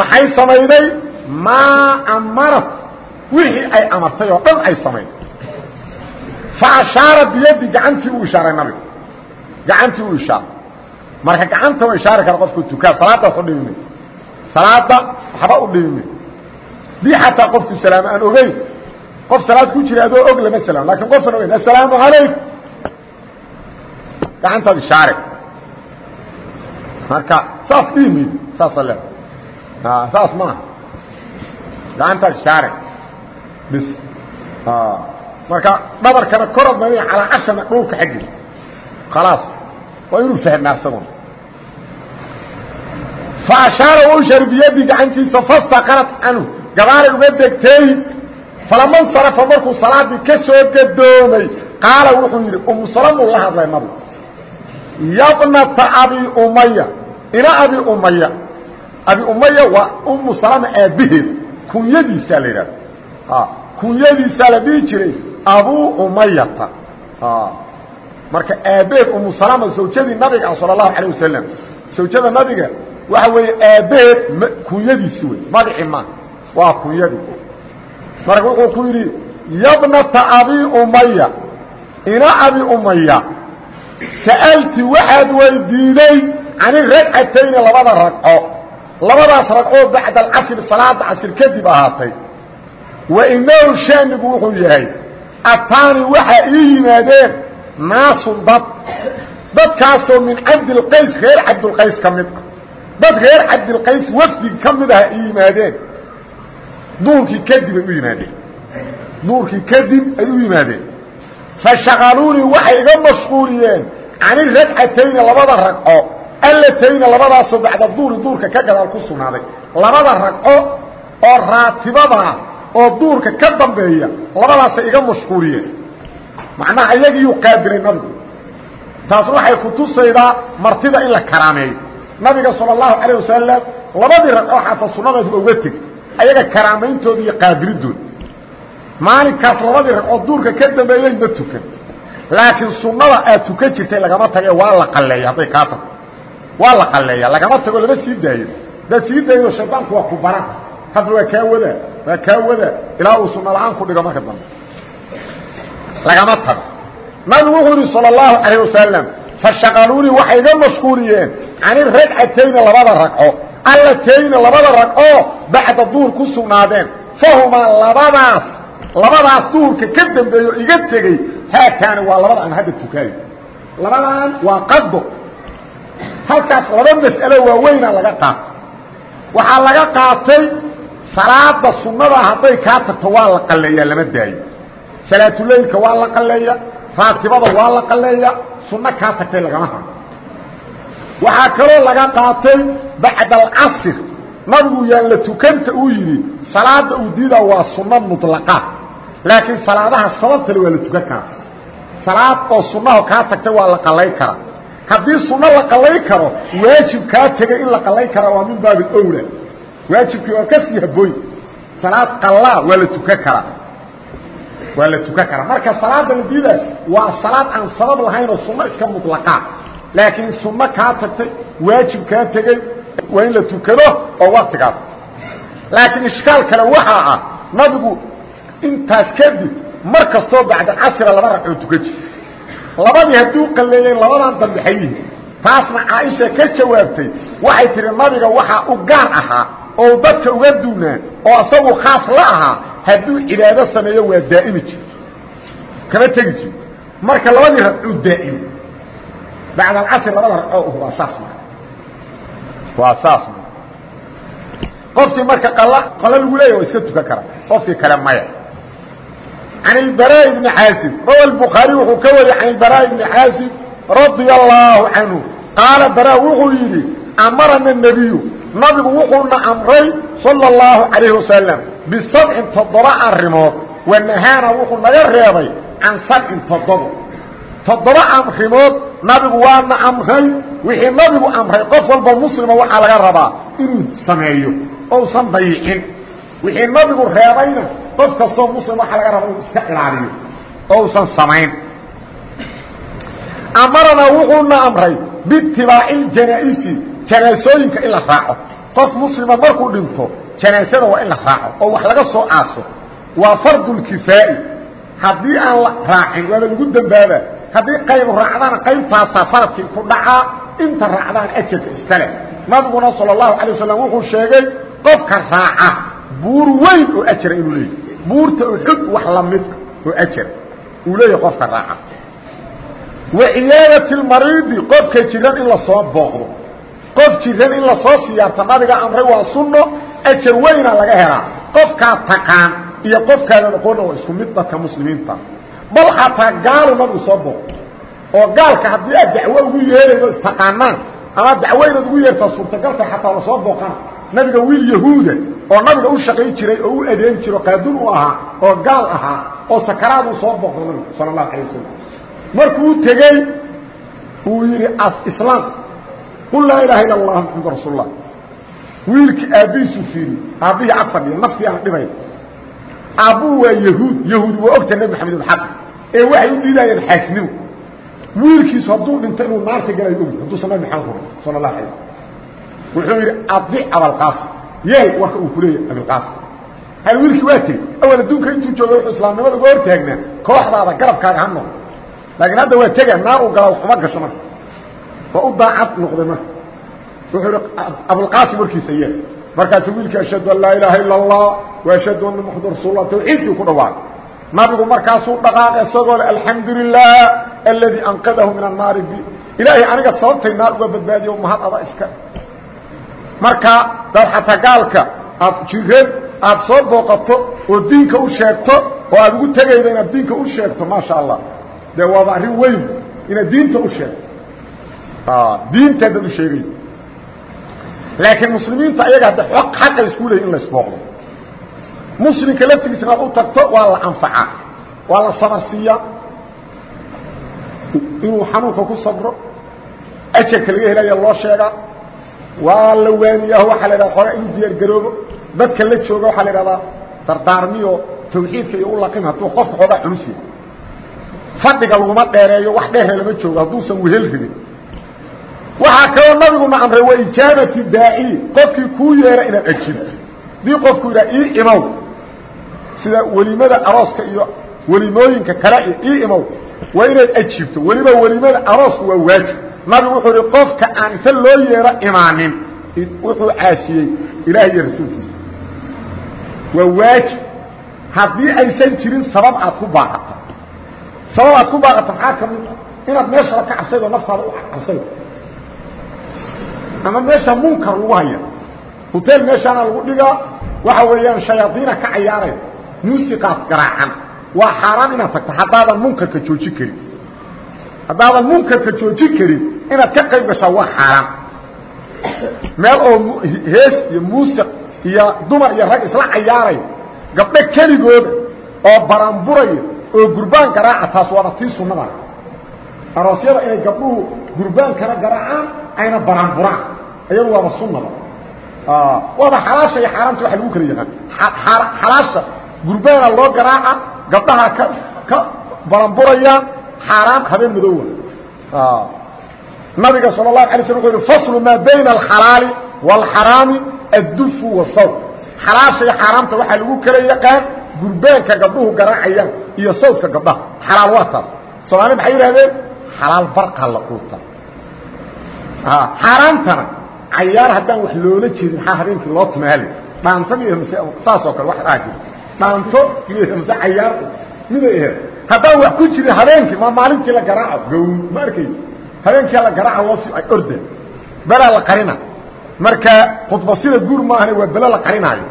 maxay samayday maa amarat wixii ay amartay oo dhan ay samayday fa ashaara biyadi gacantii uu ishaaray nabiga gacantii uu ishaaray marka gacanta u ishaari kara qofku tukaa salaadda wax u dhimime salaadda waxba u dhimime dii xataa qofku salaamo aan ogeyn qof salaad ku jira adoo og lama salaamo laakiin qofaan ogeyn assalaamu calaykum gacantaad ishaare. Marka saas dhihimid saasa le saas maaha gacantaad ishaare. Bis. Marka dhabarkana korod mami calaa cashana dhulka xaggiisa khalaas. Waa inuu fahmaa isaguna fa ashaara u ishar biyadi gacantiisa fastaqarat canhu gabaalay uga degtay. Falama nsarafa markuu salaadii ka soo gadoomay qaala wuxuu yidhi umu salamuu la hadlay nabigu yabnata abi umaya ina abi umaya abi umaya waa umu salama aabbaheed kunyadiisaa la yidhahda kunyadiisaa la dhihi jiray abuu umayata marka aabbaheed umu salama zawjadii nabiga ah sala allahu calayh wasalam zawjada nabiga waxa weeye aabbaheed kunyadiisi wey magacii ma. Waa kunyadii marka wuxuu ku yidhi yabnata abi umaya ina abi umaya sa'alti waxaad weydiiday cani ragcatayni labada ragco labadaas ragcoo bacda alcasri salaada casr kadib ahaatay wa inahu shaanigu wuxuu yahay ataani waxaa ii yimaadeen naasun dad dadkaasoo min cabdilqays reer cabdilqays ka mid ah dad reer cabdilqays wafdi ka mid aha ii yimaadeen duurkii kadib ay u yimaadeen duurkii kadib ay u yimaadeen fashaqaluunii waxay iga mashquuliyeen can iradcatayni labada ragco allatayna labadaasoo bacda duuri duurka ka gadaal ku sugnaaday labada ragco oo raatibadaa oo duurka ka dambeeya labadaasay iga mashquuliyeen macnaha iyagiiyuu qaadiray nabigu taas waxay ku tusaydaa martida in la karaameeyo nabiga sala allahu calayh wasalam labadii ragco xataa sunnadaasuba uga teg ayaga karaamayntoodi iyo qaadiridooda maalinkaas labadii ragcoo duurka ka dambeeyey ma tukan laakiin sunada aad tukan jirtay lagama tage waa la qaleeya hadday kaa tagto waa la qaleeya lagama tago lama sii daayo hadaad sii daayo shaydaanku waa ku baran hadda waa kaa wadaa waa kaa wadaa ilaa uu sunno la-aan ku dhigo marka dambe lagama tago nabigu wuxuu yihi salى الlahu عalيه wasalam fashaqaluunii waxay iga mashquuliyeen cani ragcatayni labada ragco allatayni labada ragco bacda duhur ku sugnaadeen fahumaa labadaas labadaas duhurka ka dambeeyo iga tegey haataani waa labada aan hadda tukaayo labadan waa qado halkaas laba mas'alo waaweyna laga qaatay. Waxaa laga qaatay salaada sunnada hadday kaa tagto waa la qalleeyaa lama daayo. Salaatuleylka waa la qalleeya raatibada waa la qalleeya sunno kaa tagtay lagama haro waxaa kaloo laga qaatay bacda alcasr nabigu yaan la tukanta uu yidhi salaada uu diidaa waa sunno muطlaqaad laakiin salaadaha sababtale waa la tukan karaa. Salaad oo sunnaho kaa tagtay waa la qallay karaa. Haddii sunno la qallay karo waajib kaa tegay in la qallay karaa waa min baabi owla waajibkii waa ka sii habooy salaad qallaa waa la tukan karaa. Waa la tukan karaa. Marka salaada la diidaa waa salaad aan sabab lahayn oo sunno iska muطlaqaa laakiin sunno kaa tagtay waajib kaa tegey waa in la tukado oo waktigaas laakiin ishkaal kale waxaa ah nabigu intaas kadib mar kastoo bacda casra laba ragcoo tukan jir labadii hadduu qalleeyeen labadan dambe xayihi taasna caaisha ka jawaabtay waxay tihi nabiga waxaa u gaar ahaa oo dadka uga duunaa oo isagu khaas la ahaa hadduu cibaado sameeyo waa daa'imi jir. Kama tegi jir. Marka labadii ragcuu daa'im bacd alcasr labada ragcoo uh waa saas ma. Waa saas ma. Qofkii marka qala lagu leeyahy waa iska tukan kara. Qofkii kale maya can ilbaraa'i bni caasib rawa albukhaari wuxuu ka wariyey can ilbaraa'i bni caasib radia allaahu canhu qaala baraa wuxuu yidhi amarana nebiyu nabigu wuxuuna amray sala allahu calayhi wasalam bisabcin toddoba arrimood wa nahaana wuxuu naga reebay can sabcin toddobo toddoba amrimood nabigu waana amray wixii nabigu amray qof walba muslima waxaa laga rabaa inuu sameeyo ousan dayicin wixii nabigu reebayna qof kastoo muslim waxaa laga rabaa inuu iska ilaaliyo ousan samayn amaranaa wuxuuna amray biitibaaci janaa-isi janaasooyinka in la raaco qof muslima markuu dhinto janaasada waa in la raaco oo wax laga soo aaso waa fardulkifaa'i haddii aan la raacin waaba lagu dembaabaa haddii qayb raacdana qaybtaasaa faradkii ku dhacaa inta raacdaan ajarka iskale nabiguna salى الlahu عalيه wasalam wuxuu sheegay qofka raaca buur weyn oo ajara inuu leeyahy buurta uxud wax lamida oo ajar. Uu leeyahy qofka raaca. Wa ciyaadati اlmariidi qofka jiran in la soo booqdo. Qof jiran in la soo siyaarta nabiga amray waa sunno ajar weyna laga helaa. Qofkaa taqaan iyo qofkaadan aqoonna waa isku mid dadka muslimiinta. Bal xataa gaalu nabigu soo booqdo. Oo gaalka haddii aad dacwo ugu yeeraydo istaqaanaan ama dacwo inaad ugu yeertaa suurtagalta xataa la soo booqana nabiga wiil yahuuda oo nabiga u shaqayn jiray oo u adeeg jiro qaadun u ahaa oo gaal ahaa oo sakaraad uu soo booqdo nabigu sala allahu alay wasalam markuu tegey uu yidhi islaam qul laa ilaha illa allah maxamadu rasuul lah wiilkii aabbihiisuu fiiriy aabbihii ag fadhiya naftii aan dhibay. Aabbuhu waa yahuud yahuudi waa ogta nebi maxamed xaq ee waxay u diidayeen xaaknimo wiilkiisu hadduu dhinto inuu naarta galayo ogi hadduusan nabi maxamed rumin sala allah alay wuxuu yidhi adic abalqaasim yeel warka uu ku leeyahy abilqaasim hal wiilkii waa tegi awal adduunka intuu jooga wuxuu islaamnimada uga hortaagnaa kooxdaada garabkaaga ha noqdo. Laakiin hadda waa tega naar uu galaa waxuma gasho marka. Waa u daacad noqday marka. Wuxuu ihi abulqaasim warkiisa yeel markaasu wiilkii ashhadu an laa ilaaha ila allah wa ashhadu anna maxamadu rasuul lah tawxiidkii ku dhawaaqay nabigu markaasuu dhaqaaqay isagoo le alxamdu lilah aladii anqadahu min annaari bi ilaahay aniga sababtay naar uga badbaadiyo mahad ada iska marka dad xataa gaalka aad jirad aad soo booqato oo diinka u sheegto oo aad ugu tegaydo inaad diinka u sheegto maasha allah dee waaba arrin weyn inaad diinta u sheegto. Diinta dad u sheegaydo laakiin muslimiinta ayaga hadda xaqa isku leey in la isbooqdo muslimka laftigiisa inaad u tagto waa la anfacaa waa la sabarsiiyaa inuu xanuunka ku sabro ajarka laga helaya loo sheegaa waa la waaniyaho waxaa la idhaha qore inuu diyaar garoobo. Dadka la jooga waxaa la idhahdaa dardaarmiyo tawxiidka iyo u laqin hadduu qofka xoogaa culusiya fadhiga laguma dheereeyo wax dheere lama joogo hadduusan wehel rabin. Waxaa kaloo nabiguna amray waa ijaabati daaciyi qofkii kuu yeera inaad ajibto dii qofku yidhaha ii imow. Sida welimada arooska iyo welimooyinka kale ii imow. Waa inaad ajibto. Weliba welimada aroosku waa waajib nabigu wuxuu ihi qofka aan inta loo yeero imaanin. Wuxuu caasiyey ilaah iyo rasuulkiisa. Waa waajib. Haddii aysan jirin sabab aad ku baaqato sabab aad ku baaqato maxaa ka mid inaad meeshaba ka cabsaydo naftaada u cabsaydo. Ama meesha munkar lagu haya hotel meeshaana lagu dhigaa. Waxa weeyaan shayaadiina ka cayaaraya muusiqaad garaacan. Waa xaaraan inaad tagto haddaadan munkarka joojin karin haddaadan munkarka joojin karin inaad ka qayb gashaa waa xaaraan meel oo hees iyo muusiq iyo dumar iyo rag isla cayaaraya gabdho keligooda oo baranburaya oo gurbaan garaaca taas waana tii sunnada aroosyada inay gabdhuhu gurbaankana garaacaan ayna baranburaan iyadu waaba sunnada. Waaba xalaasha iyo xaaraamta waa lagu kala yaqaan. Xalaasha gurbaana loo garaaca gabdhaha ka ka baranburayaan xaaraan habeen madoowa ah. nabiga sal اlahu ala slm wuxu hi faslu maa bayna alxalaali wاlxaraami addufu wasaw xalaasha iyo xaaraamta waxaa lagu kala yaqaan gurbaanka gabdhuhu garaacayaan iyo sawdka gabdhaha. Xalaal waa taas. Soomaali maxay yidhahdeen xalaal barqaa la quuta ah, xaaraantana cayaar haddaan wax loola jeedin maxaa habeenkii loo tumaali dhaanto miy saasoo kale wa dhaanto miy cayaarku mida ehe haddaan wax ku jirin habeenkii ma maalintii la garaaco. Gow ma arkay habeenkii la garaaca loo si orda belaa la qarina. Marka khudba sida guur maahane waa belo la qarinaayo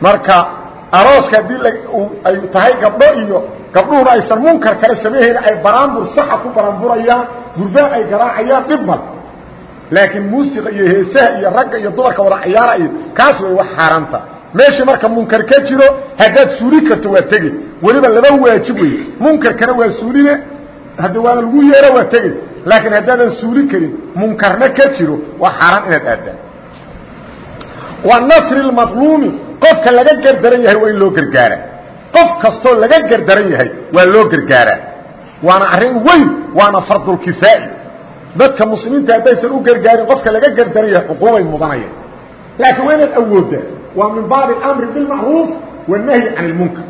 marka arooska haddii ay tahay gabdho iyo gabdhuhuna aysan munkar kale samayhayn ay baraanbur saxa ku baraanburayaan gurbaan ay garaacayaan dhib mal laakiin muusiqa iyo heesaha iyo ragga iyo dumarka wada cayaara iyo kaas way wax xaaraanta meeshii marka munkar ka jiro haddaad suuli karto waa tegi. Weliba laba waajib wey munkarkana waa suuline hadda waana lagu yeero waa tegi. Laakiin haddaadan suuli karin munkarna ka jiro waa xaaraan inaad aadaan wa nasri اmadluumi qofka laga gardaran yahay waa loo gargaara. Qof kastoo laga gardaran yahay waa loo gargaaraa waana arrin weyn waana fardulkifaa'i dadka muslimiinta haddaysan u gargaarin qofka laga gardaran yahay cuquubay mudanaya laakiin waa inaad waa min baabi amri bilmacruuf wanahyi can ilmunkar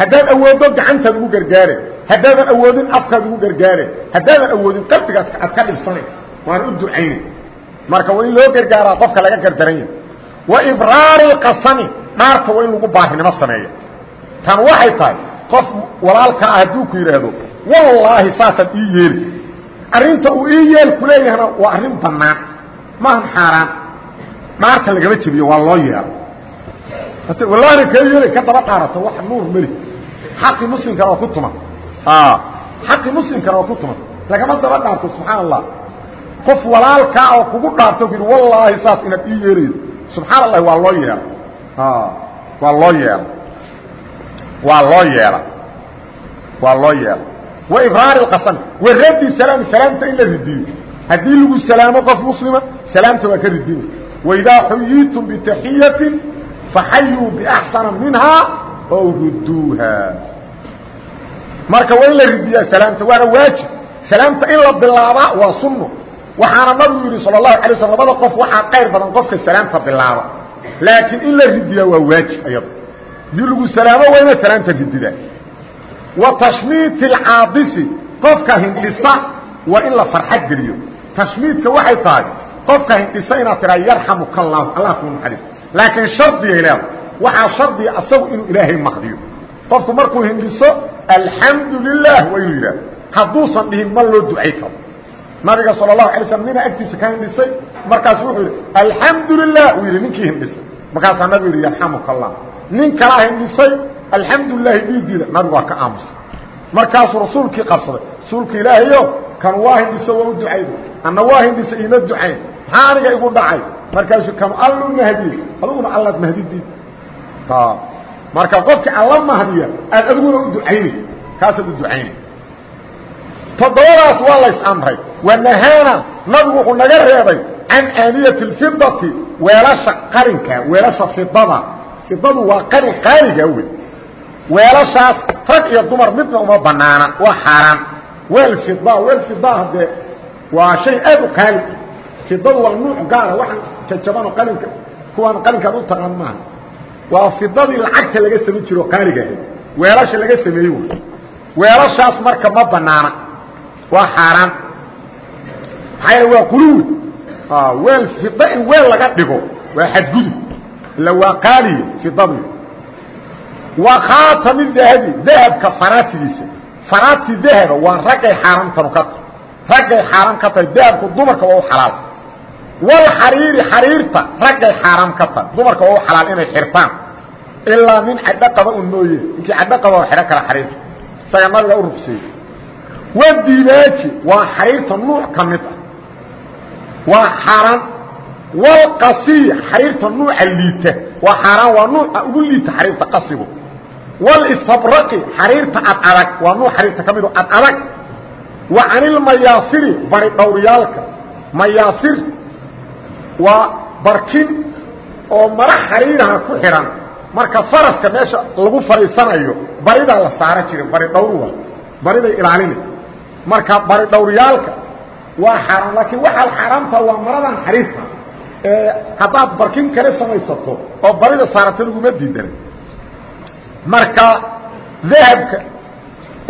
haddaad awooddo gacantaad ugu gargaare haddaadan awoodin afkaad ugu gargaare haddaadan awoodin qalbigaas ad ka dhibsanay waana u ducaynay marka waa in loo gargaaraa qofka laga gardaran yahay wa ibraari qasami dhaarta waa in lagu baarinimo sameeya. Tan waxay tahay qof walaalkaa ah hadduu ku yidhaahdo wallaahi saasaad ii yeeli arrinta uu ii yeel ku leeyahana waa arrin bannaan maahan xaaraan. Dhaarta lagama jebiyo waa loo yeelo wallahina kaa yeelay ka daba dhaarato wax nuur meli. Xaqii muslimkana waa ku tuma. Xaqii muslimkana waa ku tuma. Lagama daba dhaarto subxaan allah qof walaalkaa oo kugu dhaarto ku yidhi wallaahi saas inaad ii yeelaydo subxaan allahi waa loo yeela waa loo yeela waa loo yeela waa loo yeela wa ibraari اqasam wa raddi salaam salaamta in la ridiyo haddii lagu salaamo qof muslima salaamta waa ka ridina waidaa xuyiitum bitaxiyatin faxayuu biaxsana minhaa ow rudduuha marka waa in la ridiyaa salaamta waana waajib salaamta in la bilaabaa waa sunno waxaana nabigu yidhi sal اlahu alay slm labada qof waxaa qayr badan qofka salaamta bilaaba laakiin in la ridiyaa waa waajib ayado dii lagu salaamo waa inaad salaamta rididaa wa tashmiiti اlcaadisi qofka hindhisa waa in la farxad geliyo tashmiidka waxay tahay qofka hindhisa inaad tiraa yarxamuka اllah allah kuu naxariis laakiin shardigay leeda waxaa shardiga asagu inuu ilaahay mahdiyo. Qofku markuu hindhiso alxamdu lilah waa inuu yidhahdo hadduusan dhihin ma loo ducay karo. Nabiga sal اlahu alay slam nina agtiisa ka hindhisay. Markaasu wuxuu yidhi alxamdu lilah uu yidhi ninkii hindhisay. Markaasaa nabigu yidhi yarxamuka allah nin kalaa hindhisay alxamdu lilahi bidiida nabigu waa ka aamusay. Markaasuu rasuulkii qabsaday. Rasuulka ilaahayo kan waa maxaa aniga igu dhacay. Markaasuu kam allu mahdiye adiguna allaad mahdidiid marka qofka alla mahdiya aad adiguna u ducaynay kaasaad u ducaynay toddobadaas waa lays amray wanahaana nabigu wuxuu naga reebay can aaniyati اfidati weelasha qarinka weelasha fidada fidadu waa qarin qaaliga wey weelashaas rag iyo dumar midna uma banaana waa xaaraan. Weel fida weel fida hadee waa shay aad u fidadu waa nuuc gaara waxaan jajabano qalinka kuwaan qalinkaan u taqaan maaha waa fidadii lacagta laga samayn jiro qaaliga ahayd weelasha laga sameeyey wy weelashaas marka ma banaana waa xaaraan maxaa yaele waa quluwi weel fida in weel laga dhigo waa xadgudub ila waa qaaliya fidadu wa khaatami dahabi dahabka faraatigiisa faraati dahaba waa raggay xaaraamtanu ka tahay raggay xaaraam ka tahay dahabku dumarka waa u xalaal walxariiri xariirta raggay xaaraam ka tahay. Dumarka waa u xalaal inay xirtaan. Ilaa min cadho qaba un mooye inkii cadho qaba oo xidho kala xariirta. Isaga nabiga u rugseeyey wadibaaji waa xariirta nuuc ka mid ah. Waa xaaraan walqasiy xariirta nuuca liita. Waa xaaraan waa nuuca ugu liita xariirta qasigu walistabraqi xariirta adadag waa nuuc xariirta ka mido adadag wa canilmayaasiri bari dhowryaalka mayaasir waa barkin oo mara xariiraha ku xidhan marka faraska meesha lagu fadhiisanayo baridaa la saara jira bari dhowr waa bariday ilaalina marka bari dhowryaalka waa xaaraan laakiin waxaa xaaraamta waa maradan xariirta. Ee haddaad barkin kale samaysato oo barida saarata laguma diidan. Marka dahabka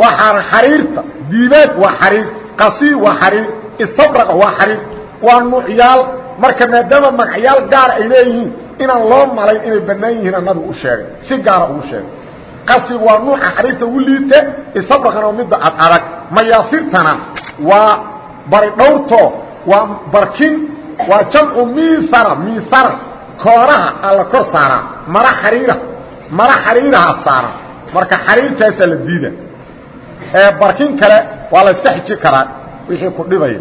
waa xariirta diibaad waa xariir qasi waa xariir istabraqa waa xariir waa nuucyaal marka maadaama magacyaal gaara ay leeyihiin inaan loo malayn inay bannaan yihiina nabigu u sheegay. Si gaara ugu sheegay. Qasigu waa nuuca xariirta ugu liita istabraqana waa midda ad adag. Mayaasirtana waa bari dhowrto waa barkin waa jamcu miisara miisara kooraha alla kor saaraa mara xariira mara xariiraha saaran marka xariirtaasaa la diida. Ee barkin kale waa la iska xiji karaa wixii ku dhibaya